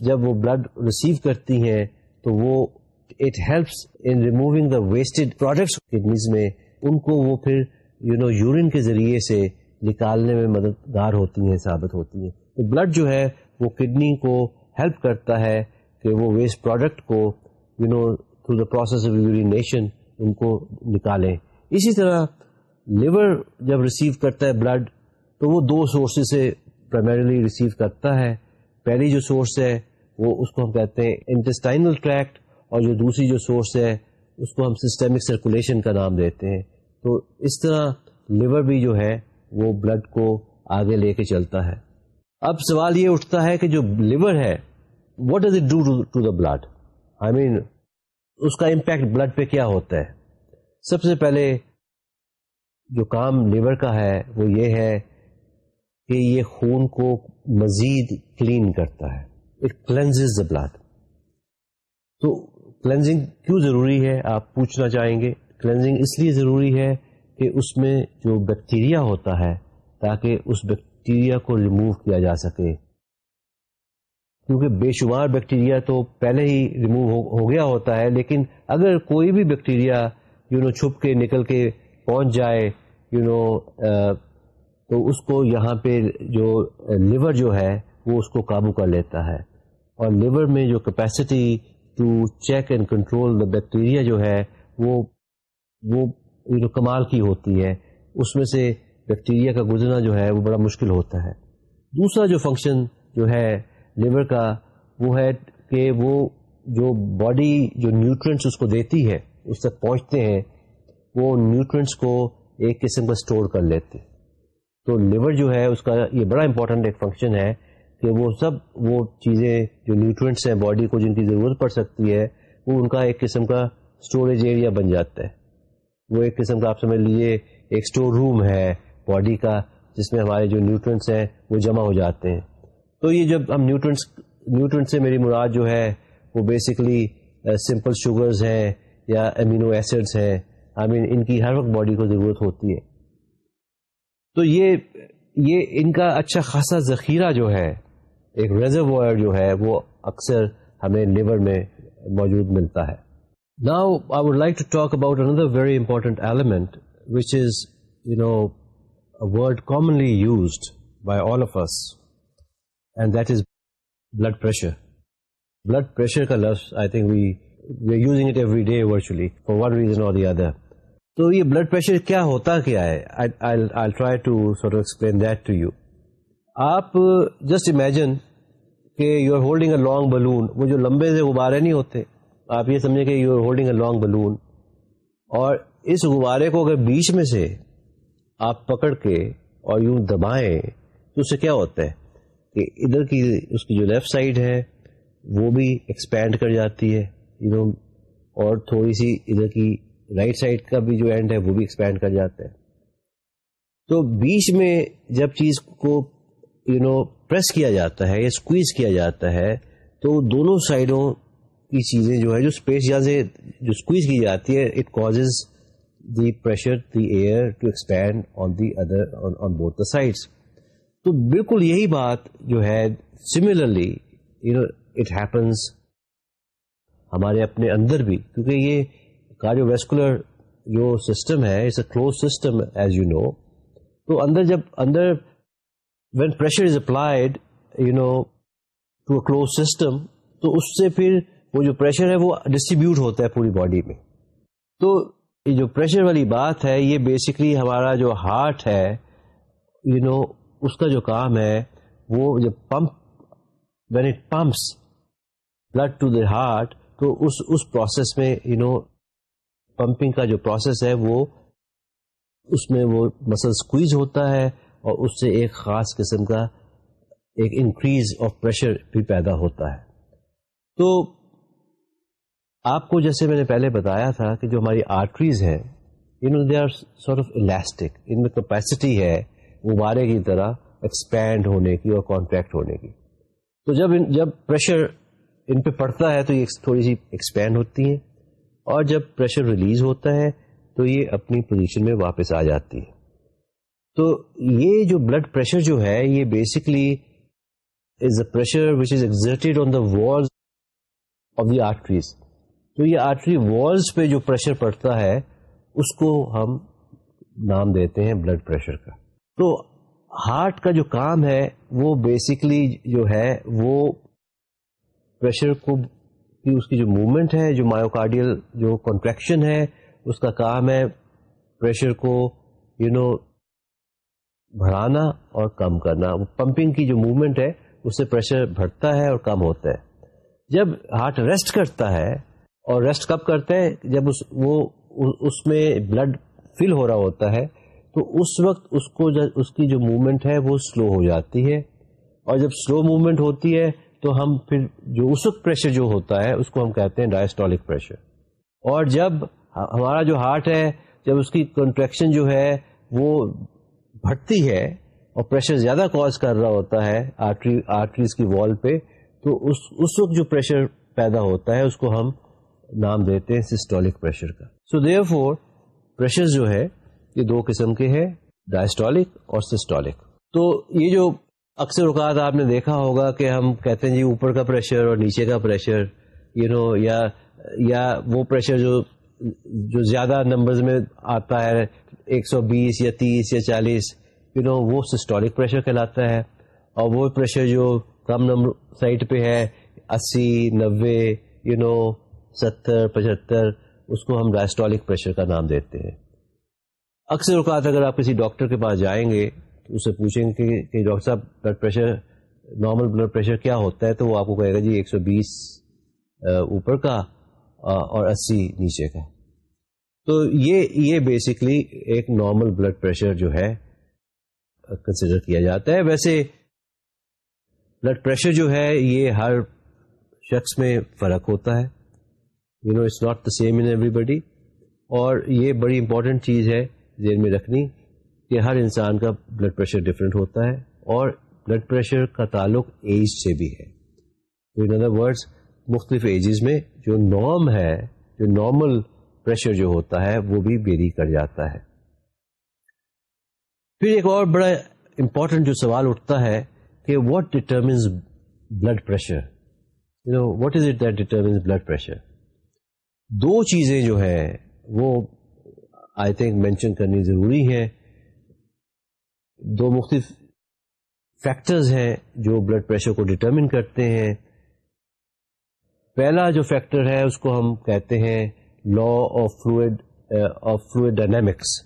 [SPEAKER 1] جب وہ بلڈ ریسیو کرتی ہیں، تو وہ it helps in removing the wasted products kidneys میں۔ ان کو وہ پھر یو نو یورین کے ذریعے سے نکالنے میں مددگار ہوتی ہیں، ثابت ہوتی ہیں۔ تو بلڈ جو ہے، وہ کڈنی کو ہیلپ کرتا ہے کہ وہ ویسٹ پروڈکٹ کو you know through the process of urination ان کو نکالیں۔ اسی طرح لیور جب ریسیو کرتا ہے بلڈ تو وہ دو سورسز سے پرائمریلی ریسیو کرتا ہے. پہلی جو سورس ہے وہ اس کو ہم کہتے ہیں انٹسٹائنل ٹریکٹ اور جو دوسری جو سورس ہے اس کو ہم سسٹمک سرکولیشن کا نام دیتے ہیں. تو اس طرح لیور بھی جو ہے وہ بلڈ کو آگے لے کے چلتا ہے. اب سوال یہ اٹھتا ہے کہ جو لیور ہے what does it do to the blood I mean اس کا امپیکٹ بلڈ پہ کیا ہوتا ہے؟ سب سے پہلے جو کام لیور کا ہے، وہ یہ ہے کہ یہ خون کو مزید کلین کرتا ہے۔ اٹ کلینز دا بلڈ تو کلینزنگ کیوں ضروری ہے؟ آپ پوچھنا چاہیں گے۔ کلینزنگ اس لیے ضروری ہے کہ اس میں جو بیکٹیریا ہوتا ہے، تاکہ اس بیکٹیریا کو ریموو کیا جا سکے۔ کیونکہ بے شمار بیکٹیریا تو پہلے ہی ریموو ہو گیا ہوتا ہے، لیکن اگر کوئی بھی بیکٹیریا یو نو چھپ کے، نکل کے پہنچ جائے یو نو تو اس کو یہاں پہ جو لیور جو ہے، وہ اس کو قابو کر لیتا ہے۔ اور لیور میں جو capacity to check and control the bacteria جو ہے، وہ وہ کمال کی ہوتی ہے۔ اس میں سے بیکٹیریا کا گزرنا جو ہے، وہ بڑا مشکل ہوتا ہے۔ دوسرا جو فنکشن جو ہے لیور کا، وہ ہے کہ وہ جو باڈی جو نیوٹرینٹس اس کو دیتی ہے، اس تک پہنچتے ہیں وہ نیوٹرینٹس کو ایک قسم کا اسٹور کر لیتے تو لیور جو ہے، اس کا یہ بڑا امپورٹنٹ ایک فنکشن ہے کہ وہ سب وہ چیزیں جو نیوٹرینٹس ہیں، باڈی کو جن کی ضرورت پڑ سکتی ہے، وہ ان کا ایک قسم کا اسٹوریج ایریا بن جاتا ہے۔ وہ ایک قسم کا آپ سمجھ لیجیے ایک اسٹور روم ہے باڈی کا، جس میں ہمارے جو نیوٹرنس ہیں، وہ جمع ہو جاتے ہیں۔ تو یہ جب ہم نیوٹرنس نیوٹرنس سے میری مراد جو ہے، وہ بیسکلی سمپل شوگرز ہیں یا امینو ایسڈس ہیں۔ آئی مین ان کی ہر وقت باڈی کو ضرورت ہوتی ہے۔ تو یہ یہ ان کا اچھا خاصا ذخیرہ جو ہے، ایک ریزروائر جو ہے، وہ اکثر ہمیں لیور میں موجود ملتا ہے۔ Now I would like to talk about another very important element which is you know word commonly used by all of us and that is blood pressure blood pressure کا لفظ I think we we using it every day virtually for one reason or the other تو یہ blood pressure کیا ہوتا کیا ہے I try to sort explain that to you آپ just imagine کہ you are holding a long balloon وہ جو لمبے سے غبارے نہیں ہوتے آپ یہ سمجھیں کہ you are holding a long balloon اور اس غبارے کو اگر بیچ میں سے آپ پکڑ کے اور یوں دبائیں تو اس سے کیا ہوتا ہے کہ ادھر کی اس کی جو لیفٹ سائڈ ہے وہ بھی ایکسپینڈ کر جاتی ہے یو نو اور تھوڑی سی ادھر کی رائٹ سائڈ کا بھی جو اینڈ ہے وہ بھی ایکسپینڈ کر جاتا ہے تو بیچ میں جب چیز کو یو نو پریس کیا جاتا ہے یا اسکویز کیا جاتا ہے، تو دونوں سائڈوں کی چیزیں جو ہے جو اسپیس جہاں سے جو اسکویز کی جاتی ہے it cause the pressure the air to expand on the other on both the sides تو بالکل یہی بات جو ہے similarly you know it happens ہمارے اپنے اندر بھی کیونکہ یہ کارڈیو ویسکولر جو سسٹم ہے it's a close system as you know تو اندر جب اندر when pressure is applied you know to a close system تو اس سے پھر وہ جو پریشر ہے وہ ڈسٹریبیوٹ ہوتا ہے پوری باڈی میں۔ تو یہ جو پریشر والی بات ہے یہ بیسکلی ہمارا جو ہارٹ ہے یو you نو know, اس کا جو کام ہے وہ جب pump when it pumps blood to the heart تو اس اس پروسیس میں یو نو پمپنگ کا جو پروسیس ہے، وہ اس میں وہ مسل سکویز ہوتا ہے اور اس سے ایک خاص قسم کا ایک انکریز آف پریشر بھی پیدا ہوتا ہے۔ تو آپ کو جیسے میں نے پہلے بتایا تھا کہ جو ہماری آرٹریز ہیں you know they are sort of elastic ان میں کیپیسٹی ہے غبارے کی طرح ایکسپینڈ ہونے کی اور کانٹریکٹ ہونے کی۔ تو جب جب پریشر ان پہ پڑتا ہے تو یہ تھوڑی سی ایکسپینڈ ہوتی ہیں۔ اور جب پریشر ریلیز ہوتا ہے تو یہ اپنی پوزیشن میں واپس آ جاتی ہے۔ تو یہ جو بلڈ پریشر جو ہے، یہ basically is a pressure which is exerted on the walls of the arteries تو یہ آرٹری والز پہ جو پریشر پڑتا ہے، اس کو ہم نام دیتے ہیں بلڈ پریشر کا۔ تو ہارٹ کا جو کام ہے، وہ بیسکلی جو ہے، وہ پریشر کو کی اس کی جو موومنٹ ہے جو مایوکارڈیل جو کانٹریکشن ہے اس کا کام ہے پریشر کو یو you نو know, بڑھانا اور کم کرنا۔ پمپنگ کی جو موومنٹ ہے اس سے پریشر بڑھتا ہے اور کم ہوتا ہے۔ جب ہارٹ ریسٹ کرتا ہے اور ریسٹ کب کرتے ہیں؟ جب اس وہ اس میں بلڈ فل ہو رہا ہوتا ہے تو اس وقت اس کو اس کی جو موومنٹ ہے وہ سلو ہو جاتی ہے۔ اور جب سلو موومنٹ ہوتی ہے تو ہم پھر جو اس وقت پریشر جو ہوتا ہے، اس کو ہم کہتے ہیں ڈائسٹولک پریشر اور جب ہمارا جو ہارٹ ہے، جب اس کی کنٹریکشن جو ہے، وہ بھٹتی ہے اور پریشر زیادہ کاز کر رہا ہوتا ہے آرٹری آرٹریز کی وال پہ، تو اس اس وقت جو پریشر پیدا ہوتا ہے، اس کو ہم نام دیتے ہیں سسٹولک پریشر کا۔ سو دیئر فور پریشر جو ہے، یہ دو قسم کے ہیں ڈائسٹولک اور سسٹولک تو یہ جو اکثر اوقات آپ نے دیکھا ہوگا کہ ہم کہتے ہیں جی اوپر کا پریشر اور نیچے کا پریشر یو نو یا یا وہ پریشر جو جو زیادہ نمبرز میں آتا ہے، ایک سو بیس یا تیس یا چالیس یو نو وہ سسٹولک پریشر کہلاتا ہے اور وہ پریشر جو کم نمبر سائٹ پہ ہے، اسی، نوے یو نو ستر، پچہتر، اس کو ہم ڈائسٹولک پریشر کا نام دیتے ہیں۔ اکثر اوقات اگر آپ کسی ڈاکٹر کے پاس جائیں گے تو اسے پوچھیں گے کہ ڈاکٹر صاحب blood pressure normal blood pressure کیا ہوتا ہے؟ تو وہ آپ کو کہے گا جی ایک سو بیس اوپر کا اور اسی نیچے کا۔ تو یہ یہ بیسکلی ایک نارمل بلڈ پریشر جو ہے کنسیڈر کیا جاتا ہے۔ ویسے بلڈ پریشر جو ہے، یہ ہر شخص میں فرق ہوتا ہے۔ You know it's not the same in everybody اور یہ بڑی امپورٹنٹ چیز ہے ذہن میں رکھنی۔ کہ ہر انسان کا بلڈ پریشر ڈفرینٹ ہوتا ہے اور بلڈ پریشر کا تعلق ایج سے بھی ہے۔ ان ادر ورڈس مختلف ایجز میں جو نارم ہے، جو نارمل پریشر جو ہوتا ہے، وہ بھی ویری کر جاتا ہے۔ پھر ایک اور بڑا امپورٹنٹ جو سوال اٹھتا ہے کہ what determines blood pressure you know what is it that determines blood pressure دو چیزیں جو ہیں، وہ آئی تھنک مینشن کرنی ضروری ہے دو مختلف فیکٹرز ہیں جو بلڈ پریشر کو ڈٹرمن کرتے ہیں۔ پہلا جو فیکٹر ہے، اس کو ہم کہتے ہیں law of fluid of fluid dynamics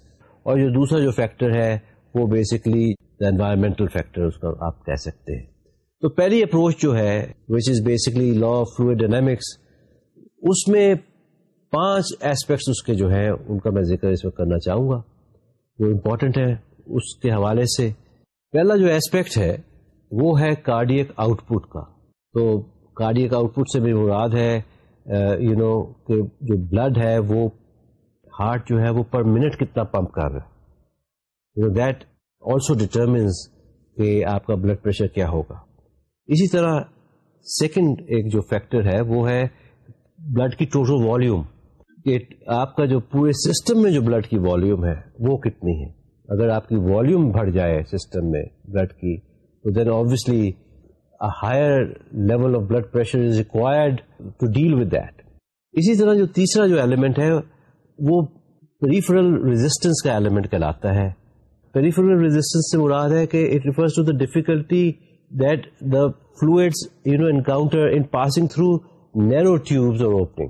[SPEAKER 1] اور جو دوسرا جو فیکٹر ہے، وہ بیسکلی انوائرمنٹل فیکٹر اس کا آپ کہہ سکتے ہیں۔ تو پہلی اپروچ جو ہے which is basically law of fluid dynamics اس میں پانچ ایسپیکٹس اس کے جو ہیں، ان کا میں ذکر اس وقت کرنا چاہوں گا۔ وہ امپورٹنٹ ہے اس کے حوالے سے، پہلا جو ایسپیکٹ ہے، وہ ہے کارڈیک آؤٹ پٹ کا۔ تو کارڈیک آؤٹ پٹ سے بھی مراد ہے یو نو کہ جو بلڈ ہے، وہ ہارٹ جو ہے، وہ پر منٹ کتنا پمپ کر رہا ہے۔ You know that also determines کہ آپ کا بلڈ پریشر کیا ہوگا۔ اسی طرح سیکنڈ ایک جو فیکٹر ہے، وہ ہے بلڈ کی ٹوٹل والیوم کہ آپ کا جو پورے سسٹم میں جو بلڈ کی والیوم ہے، وہ کتنی ہے۔ اگر آپ کی والیوم بڑھ جائے سسٹم میں بلڈ کی، تو then obviously higher level of blood pressure is required to deal with that اسی طرح جو تیسرا جو ایلیمنٹ ہے، وہ پریفرل ریزسٹنس کا ایلیمنٹ کہلاتا ہے. پریفرل ریزسٹنس سے مراد ہے کہ it refers to the difficulty that the fluids you know encounter in passing through narrow tubes اور اوپننگ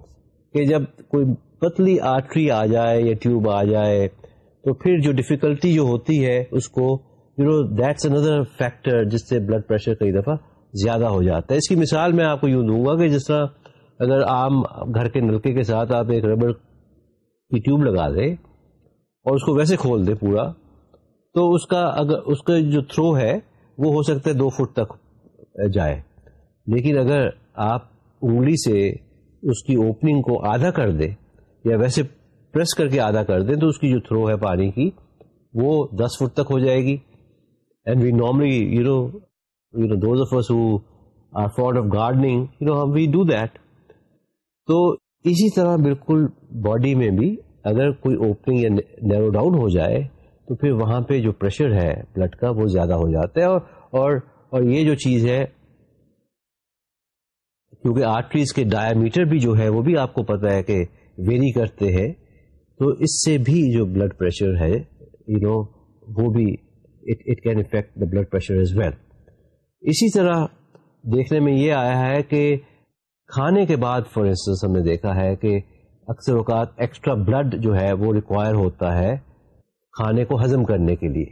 [SPEAKER 1] کہ جب کوئی پتلی آرٹری آ جائے یا ٹیوب آ جائے تو پھر جو ڈفیکلٹی جو ہوتی ہے اس کو you know that's another factor جس سے بلڈ پریشر کئی دفعہ زیادہ ہو جاتا ہے۔ اس کی مثال میں آپ کو یوں دوں گا کہ جس طرح اگر عام گھر کے نلکے کے ساتھ آپ ایک ربڑ کی ٹیوب لگا دیں اور اس کو ویسے کھول دیں پورا، تو اس کا اگر اس کا جو تھرو ہے وہ ہو سکتا ہے دو فٹ تک جائے۔ لیکن اگر آپ انگلی سے اس کی اوپننگ کو آدھا کر دیں یا ویسے پریس کر کے آدھا کر دیں تو اس کی جو تھرو ہے پانی کی وہ دس فٹ تک ہو جائے گی۔ And we normally you know you know those of our forward of guarding you know we do that تو اسی طرح بالکل باڈی میں بھی اگر کوئی اوپننگ یا نیرو ڈاؤن ہو جائے تو پھر وہاں پہ جو پریشر ہے بلڈ کا وہ زیادہ ہو جاتا ہے اور اور, اور یہ جو چیز ہے کیونکہ آرٹریز کے ڈائمیٹر بھی جو ہے وہ بھی آپ کو پتا ہے کہ ویری کرتے ہیں۔ تو اس سے بھی جو بلڈ پریشر ہے یو نو وہ بھی it can affect the blood pressure as well اسی طرح دیکھنے میں یہ آیا ہے کہ کھانے کے بعد فار انسٹنس ہم نے دیکھا ہے کہ اکثر اوقات ایکسٹرا بلڈ جو ہے وہ ریکوائر ہوتا ہے کھانے کو ہضم کرنے کے لیے.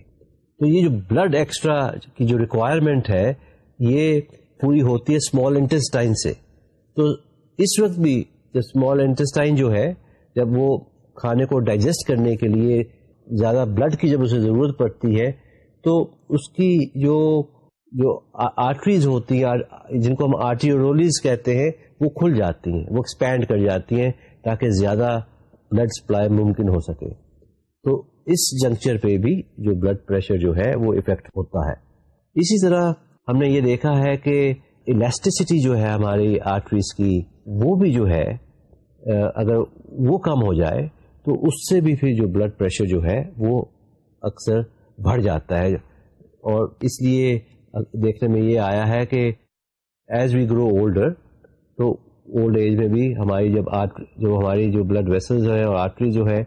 [SPEAKER 1] تو یہ جو بلڈ ایکسٹرا کی جو ریکوائرمنٹ ہے، یہ پوری ہوتی ہے اسمال انٹسٹائن سے. تو اس وقت بھی اسمال انٹسٹائن جو ہے، جب وہ کھانے کو ڈائجسٹ کرنے کے لیے زیادہ بلڈ کی جب اسے ضرورت پڑتی ہے، تو اس کی جو جو آرٹریز ہوتی ہیں، جن کو ہم آرٹیورولیز کہتے ہیں، وہ کھل جاتی ہیں، وہ ایکسپینڈ کر جاتی ہیں تاکہ زیادہ بلڈ سپلائی ممکن ہو سکے۔ تو اس جنکچر پہ بھی جو بلڈ پریشر جو ہے، وہ افیکٹ ہوتا ہے۔ اسی طرح ہم نے یہ دیکھا ہے کہ الاسٹیسٹی جو ہے ہماری آرٹریز کی، وہ بھی جو ہے، اگر وہ کم ہو جائے تو اس سے بھی پھر جو بلڈ پریشر جو ہے وہ اکثر بڑھ جاتا ہے اور اس لیے دیکھنے میں یہ آیا ہے کہ ایز وی گرو اولڈر تو اولڈ ایج میں بھی ہماری جب جو ہماری جو بلڈ ویسلز ہے اور آرٹری جو ہے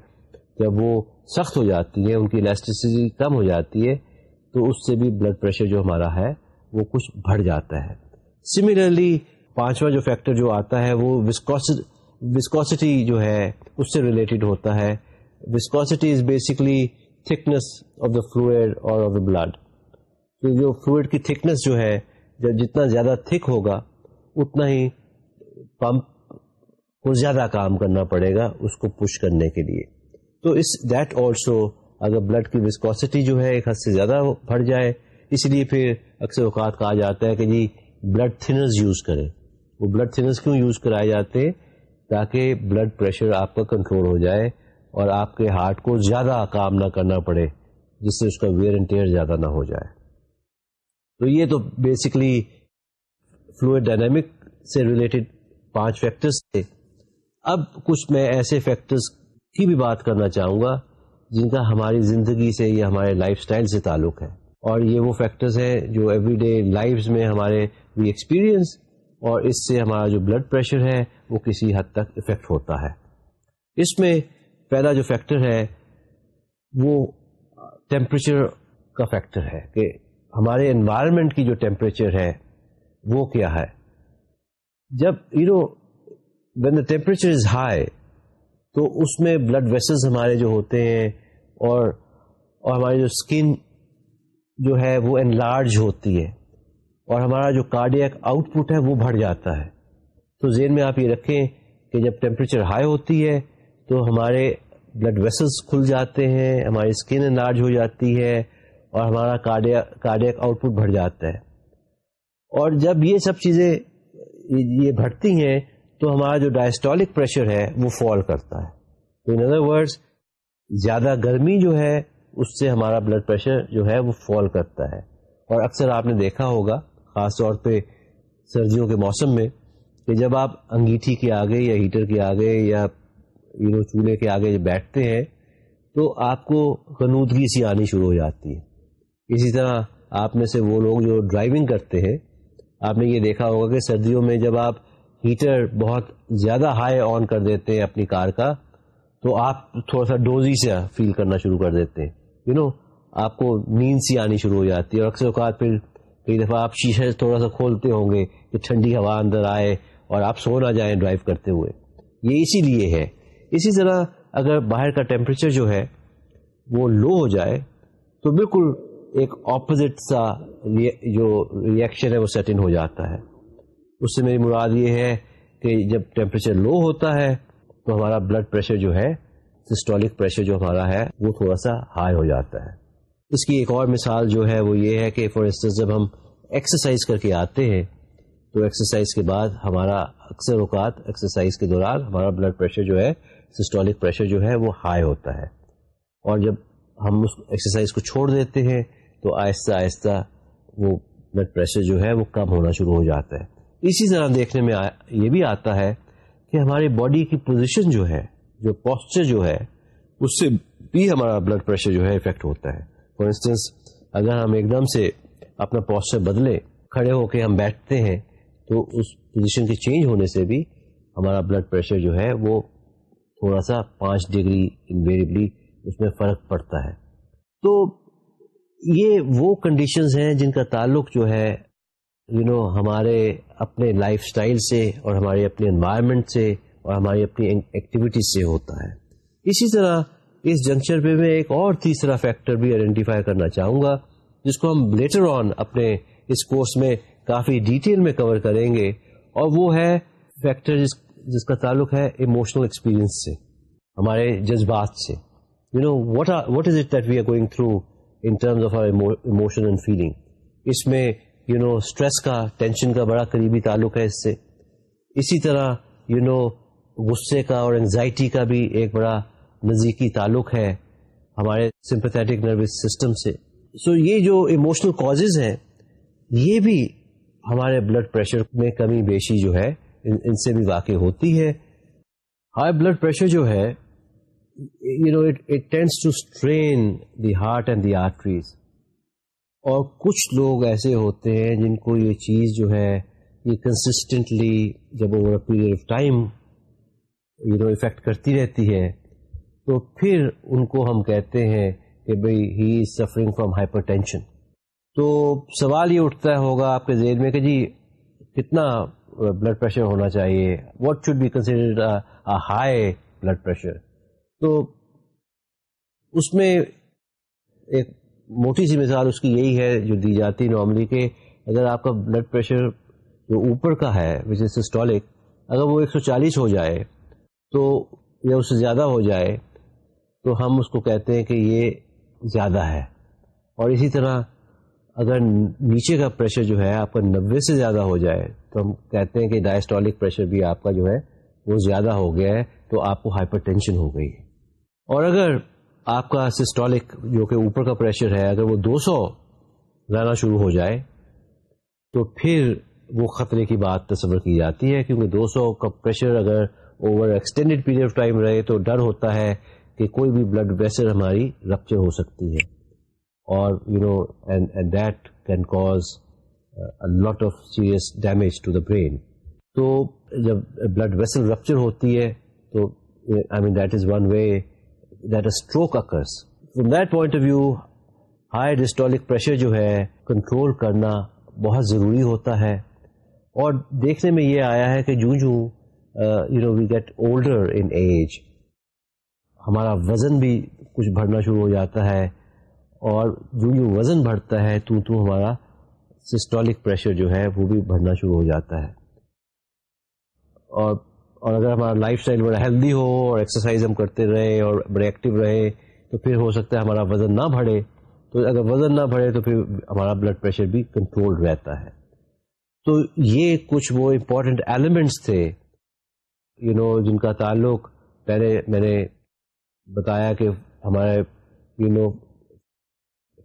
[SPEAKER 1] جب وہ سخت ہو جاتی ہے ان کی الاسٹیسٹی کم ہو جاتی ہے، تو اس سے بھی بلڈ پریشر جو ہمارا ہے، وہ کچھ بڑھ جاتا ہے۔ سملرلی پانچواں جو فیکٹر جو آتا ہے، وہ وسکوسٹی جو ہے، اس سے ریلیٹڈ ہوتا ہے. Viscosity is basically thickness of the fluid اور آف دا بلڈ تو جو فلوئڈ کی تھکنس جو ہے، جب جتنا زیادہ تھک ہوگا، اتنا ہی پمپ کو زیادہ کام کرنا پڑے گا اس کو پش کرنے کے لیے. تو اس دیٹ آلسو اگر بلڈ کی وسکوسٹی جو ہے ایک حد سے زیادہ بڑھ جائے، اس لیے پھر اکثر اوقات کہا جاتا ہے کہ جی بلڈ تھنرز یوز کریں. وہ بلڈ تھنرز کیوں یوز کرائے جاتے ہیں؟ تاکہ بلڈ پریشر آپ کا کنٹرول ہو جائے اور آپ کے ہارٹ کو زیادہ کام نہ کرنا پڑے، جس سے اس کا ویئر اینڈ ٹیئر زیادہ نہ ہو جائے۔ تو یہ تو بیسکلی فلوئڈ ڈائنامک سے ریلیٹڈ پانچ فیکٹرز تھے۔ اب کچھ میں ایسے فیکٹرز کی بھی بات کرنا چاہوں گا جن کا ہماری زندگی سے یا ہمارے لائف سٹائل سے تعلق ہے۔ اور یہ وہ فیکٹرز ہیں جو ایوری ڈے لائف میں ہمارے وی ایکسپیرئنس اور اس سے ہمارا جو بلڈ پریشر ہے وہ کسی حد تک افیکٹ ہوتا ہے۔ اس میں پہلا جو فیکٹر ہے وہ ٹیمپریچر کا فیکٹر ہے کہ ہمارے انوائرمنٹ کی جو ٹیمپریچر ہے وہ کیا ہے۔ جب you know when the temperature is high تو اس میں بلڈ ویسلز ہمارے جو ہوتے ہیں اور اور ہماری جو اسکن جو ہے وہ انلارج ہوتی ہے۔ اور ہمارا جو کارڈیک آؤٹ پٹ ہے وہ بڑھ جاتا ہے۔ تو ذہن میں آپ یہ رکھیں کہ جب ٹیمپریچر ہائی ہوتی ہے تو ہمارے بلڈ ویسلس کھل جاتے ہیں، ہماری اسکن انلارج ہو جاتی ہے اور ہمارا کارڈیک آؤٹ پٹ بڑھ جاتا ہے۔ اور جب یہ سب چیزیں یہ بڑھتی ہیں تو ہمارا جو ڈائسٹولک پریشر ہے وہ فال کرتا ہے۔ تو ان ادر ورڈ زیادہ گرمی جو ہے، اس سے ہمارا بلڈ پریشر جو ہے وہ فال کرتا ہے۔ اور اکثر آپ نے دیکھا ہوگا خاص طور پہ سردیوں کے موسم میں کہ جب آپ انگیٹھی کے آگے یا ہیٹر کے آگے یا یو نو چولہے کے آگے بیٹھتے ہیں تو آپ کو غنودگی سی آنی شروع ہو جاتی ہے۔ اسی طرح آپ میں سے وہ لوگ جو ڈرائیونگ کرتے ہیں آپ نے یہ دیکھا ہوگا کہ سردیوں میں جب آپ ہیٹر بہت زیادہ ہائی آن کر دیتے ہیں اپنی کار کا تو آپ تھوڑا سا ڈوزی سے فیل کرنا شروع کر دیتے ہیں۔ یو you نو know, آپ کو نیند سی آنی شروع ہو جاتی ہے اور اکثر اوقات پھر کئی دفعہ آپ شیشے تھوڑا سا کھولتے ہوں گے کہ ٹھنڈی ہوا اندر آئے اور آپ سو نہ جائیں ڈرائیو کرتے ہوئے۔ یہ اسی لیے ہے۔ اسی طرح اگر باہر کا ٹیمپریچر جو ہے وہ لو ہو جائے، تو بالکل ایک اپوزٹ سا جو ریئیکشن ہے وہ سیٹ ان ہو جاتا ہے۔ اس سے میری مراد یہ ہے کہ جب ٹیمپریچر لو ہوتا ہے، تو ہمارا بلڈ پریشر جو ہے سسٹولک پریشر جو ہمارا ہے، وہ تھوڑا سا ہائی ہو جاتا ہے۔ اس کی ایک اور مثال جو ہے وہ یہ ہے کہ فار انسٹنس جب ہم ایکسرسائز کر کے آتے ہیں، تو ایکسرسائز کے بعد ہمارا اکثر اوقات ایکسرسائز کے دوران ہمارا بلڈ پریشر جو ہے سسٹولک پریشر جو ہے وہ ہائی ہوتا ہے۔ اور جب ہم اس ایکسرسائز کو چھوڑ دیتے ہیں، تو آہستہ آہستہ وہ بلڈ پریشر جو ہے وہ کم ہونا شروع ہو جاتا ہے۔ اسی طرح دیکھنے میں یہ بھی آتا ہے کہ ہماری باڈی کی پوزیشن جو ہے، جو پوسچر جو ہے، اس سے بھی ہمارا بلڈ پریشر جو ہے افیکٹ ہوتا ہے۔ فار انسٹنس اگر ہم ایک دم سے اپنا پوسچر بدلے کھڑے ہو کے ہم بیٹھتے ہیں تو اس پوزیشن کے چینج ہونے سے بھی ہمارا بلڈ پریشر جو ہے وہ تھوڑا سا پانچ ڈگری انویریبلی اس میں فرق پڑتا ہے۔ تو یہ وہ کنڈیشنز ہیں جن کا تعلق جو ہے یو you نو know, ہمارے اپنے لائف سٹائل سے اور ہمارے اپنے انوائرمنٹ سے اور ہماری اپنی ایکٹیویٹیز سے ہوتا ہے۔ اسی طرح اس جنکچر پہ میں ایک اور تیسرا فیکٹر بھی آئیڈینٹیفائی کرنا چاہوں گا، جس کو ہم لیٹر آن اپنے اس کورس میں کافی ڈیٹیل میں کور کریں گے، اور وہ ہے فیکٹر جس جس کا تعلق ہے ایموشنل ایکسپیرئنس سے، ہمارے جذبات سے۔ You know what what is it that we are going through in terms of our emotion and feeling اس میں یو نو اسٹریس کا ٹینشن کا بڑا قریبی تعلق ہے اس سے۔ اسی طرح یو نو غصے کا اور انگزائٹی کا بھی ایک بڑا نزدیکی تعلق ہے ہمارے سمپتھیٹک نروس سسٹم سے۔ سو so یہ جو ایموشنل کاز ہیں، یہ بھی ہمارے بلڈ پریشر میں کمی بیشی جو ہے، ان سے بھی واقع ہوتی ہے۔ ہائی بلڈ پریشر جو ہے you know it tends to strain the heart and the arteries اور کچھ لوگ ایسے ہوتے ہیں جن کو یہ چیز جو ہے، یہ کنسسٹنٹلی جب over period of time you know affect کرتی رہتی ہے۔ تو پھر ان کو ہم کہتے ہیں کہ بھائی he is suffering from hypertension تو سوال یہ اٹھتا ہوگا آپ کے ذہن میں کہ جی کتنا بلڈ پریشر ہونا چاہیے؟ What should be considered high blood pressure تو اس میں ایک موٹی سی مثال اس کی یہی ہے جو دی جاتی نارملی کہ اگر آپ کا بلڈ پریشر جو اوپر کا ہے وچ از سسٹولک اگر وہ ایک سو چالیس ہو جائے تو یا اس سے زیادہ ہو جائے تو ہم اس کو کہتے ہیں کہ یہ زیادہ ہے۔ اور اسی طرح اگر نیچے کا پریشر جو ہے آپ کا نبے سے زیادہ ہو جائے، تو ہم کہتے ہیں کہ ڈائسٹولک پریشر بھی آپ کا جو ہے وہ زیادہ ہو گیا ہے، تو آپ کو ہائپر ٹینشن ہو گئی۔ ہے اور اگر آپ کا سسٹولک جو کہ اوپر کا پریشر ہے، اگر وہ دو سو رہنا شروع ہو جائے، تو پھر وہ خطرے کی بات تصور کی جاتی ہے، کیونکہ دو سو کا پریشر اگر over extended period of time رہے تو ڈر ہوتا ہے کہ کوئی بھی بلڈ ویسل ہماری رپچر ہو سکتی ہے۔ اور you know and that can cause lot of serious damage to the brain تو جب بلڈ ویسل رپچر ہوتی ہے تو I mean that is one way that stroke occurs from that point of view high diastolic pressure جو ہے control کرنا بہت ضروری ہوتا ہے۔ اور دیکھنے میں یہ آیا ہے کہ جو جو you know we get older in age ہمارا وزن بھی کچھ بڑھنا شروع ہو جاتا ہے اور جو جو وزن بڑھتا ہے تو تو ہمارا سسٹولک پریشر جو ہے وہ بھی بڑھنا شروع ہو جاتا ہے۔ اور اور اگر ہمارا لائف اسٹائل بڑا ہیلدی ہو اور ایکسرسائز ہم کرتے رہے اور بڑے ایکٹیو رہے تو پھر ہو سکتا ہے ہمارا وزن نہ بڑھے۔ تو اگر وزن نہ بڑھے تو پھر ہمارا بلڈ پریشر بھی کنٹرول رہتا ہے۔ تو یہ کچھ وہ امپورٹنٹ ایلیمنٹس تھے یو you نو know, جن کا تعلق پہلے میں نے بتایا کہ ہمارے یو نو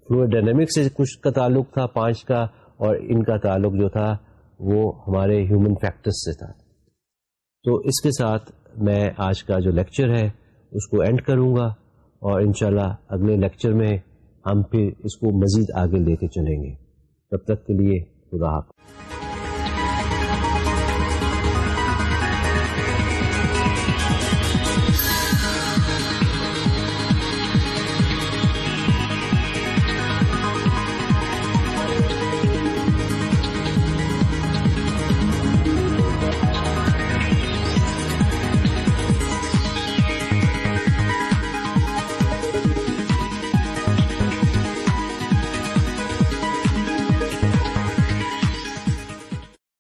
[SPEAKER 1] فلوئڈ ڈائنمک سے کچھ کا تعلق تھا، پانچ کا، اور ان کا تعلق جو تھا وہ ہمارے ہیومن فیکٹرس سے تھا۔ تو اس کے ساتھ میں آج کا جو لیکچر ہے، اس کو اینڈ کروں گا، اور انشاءاللہ اگلے لیکچر میں ہم پھر اس کو مزید آگے لے کے چلیں گے۔ تب تک کے لیے خدا حافظ۔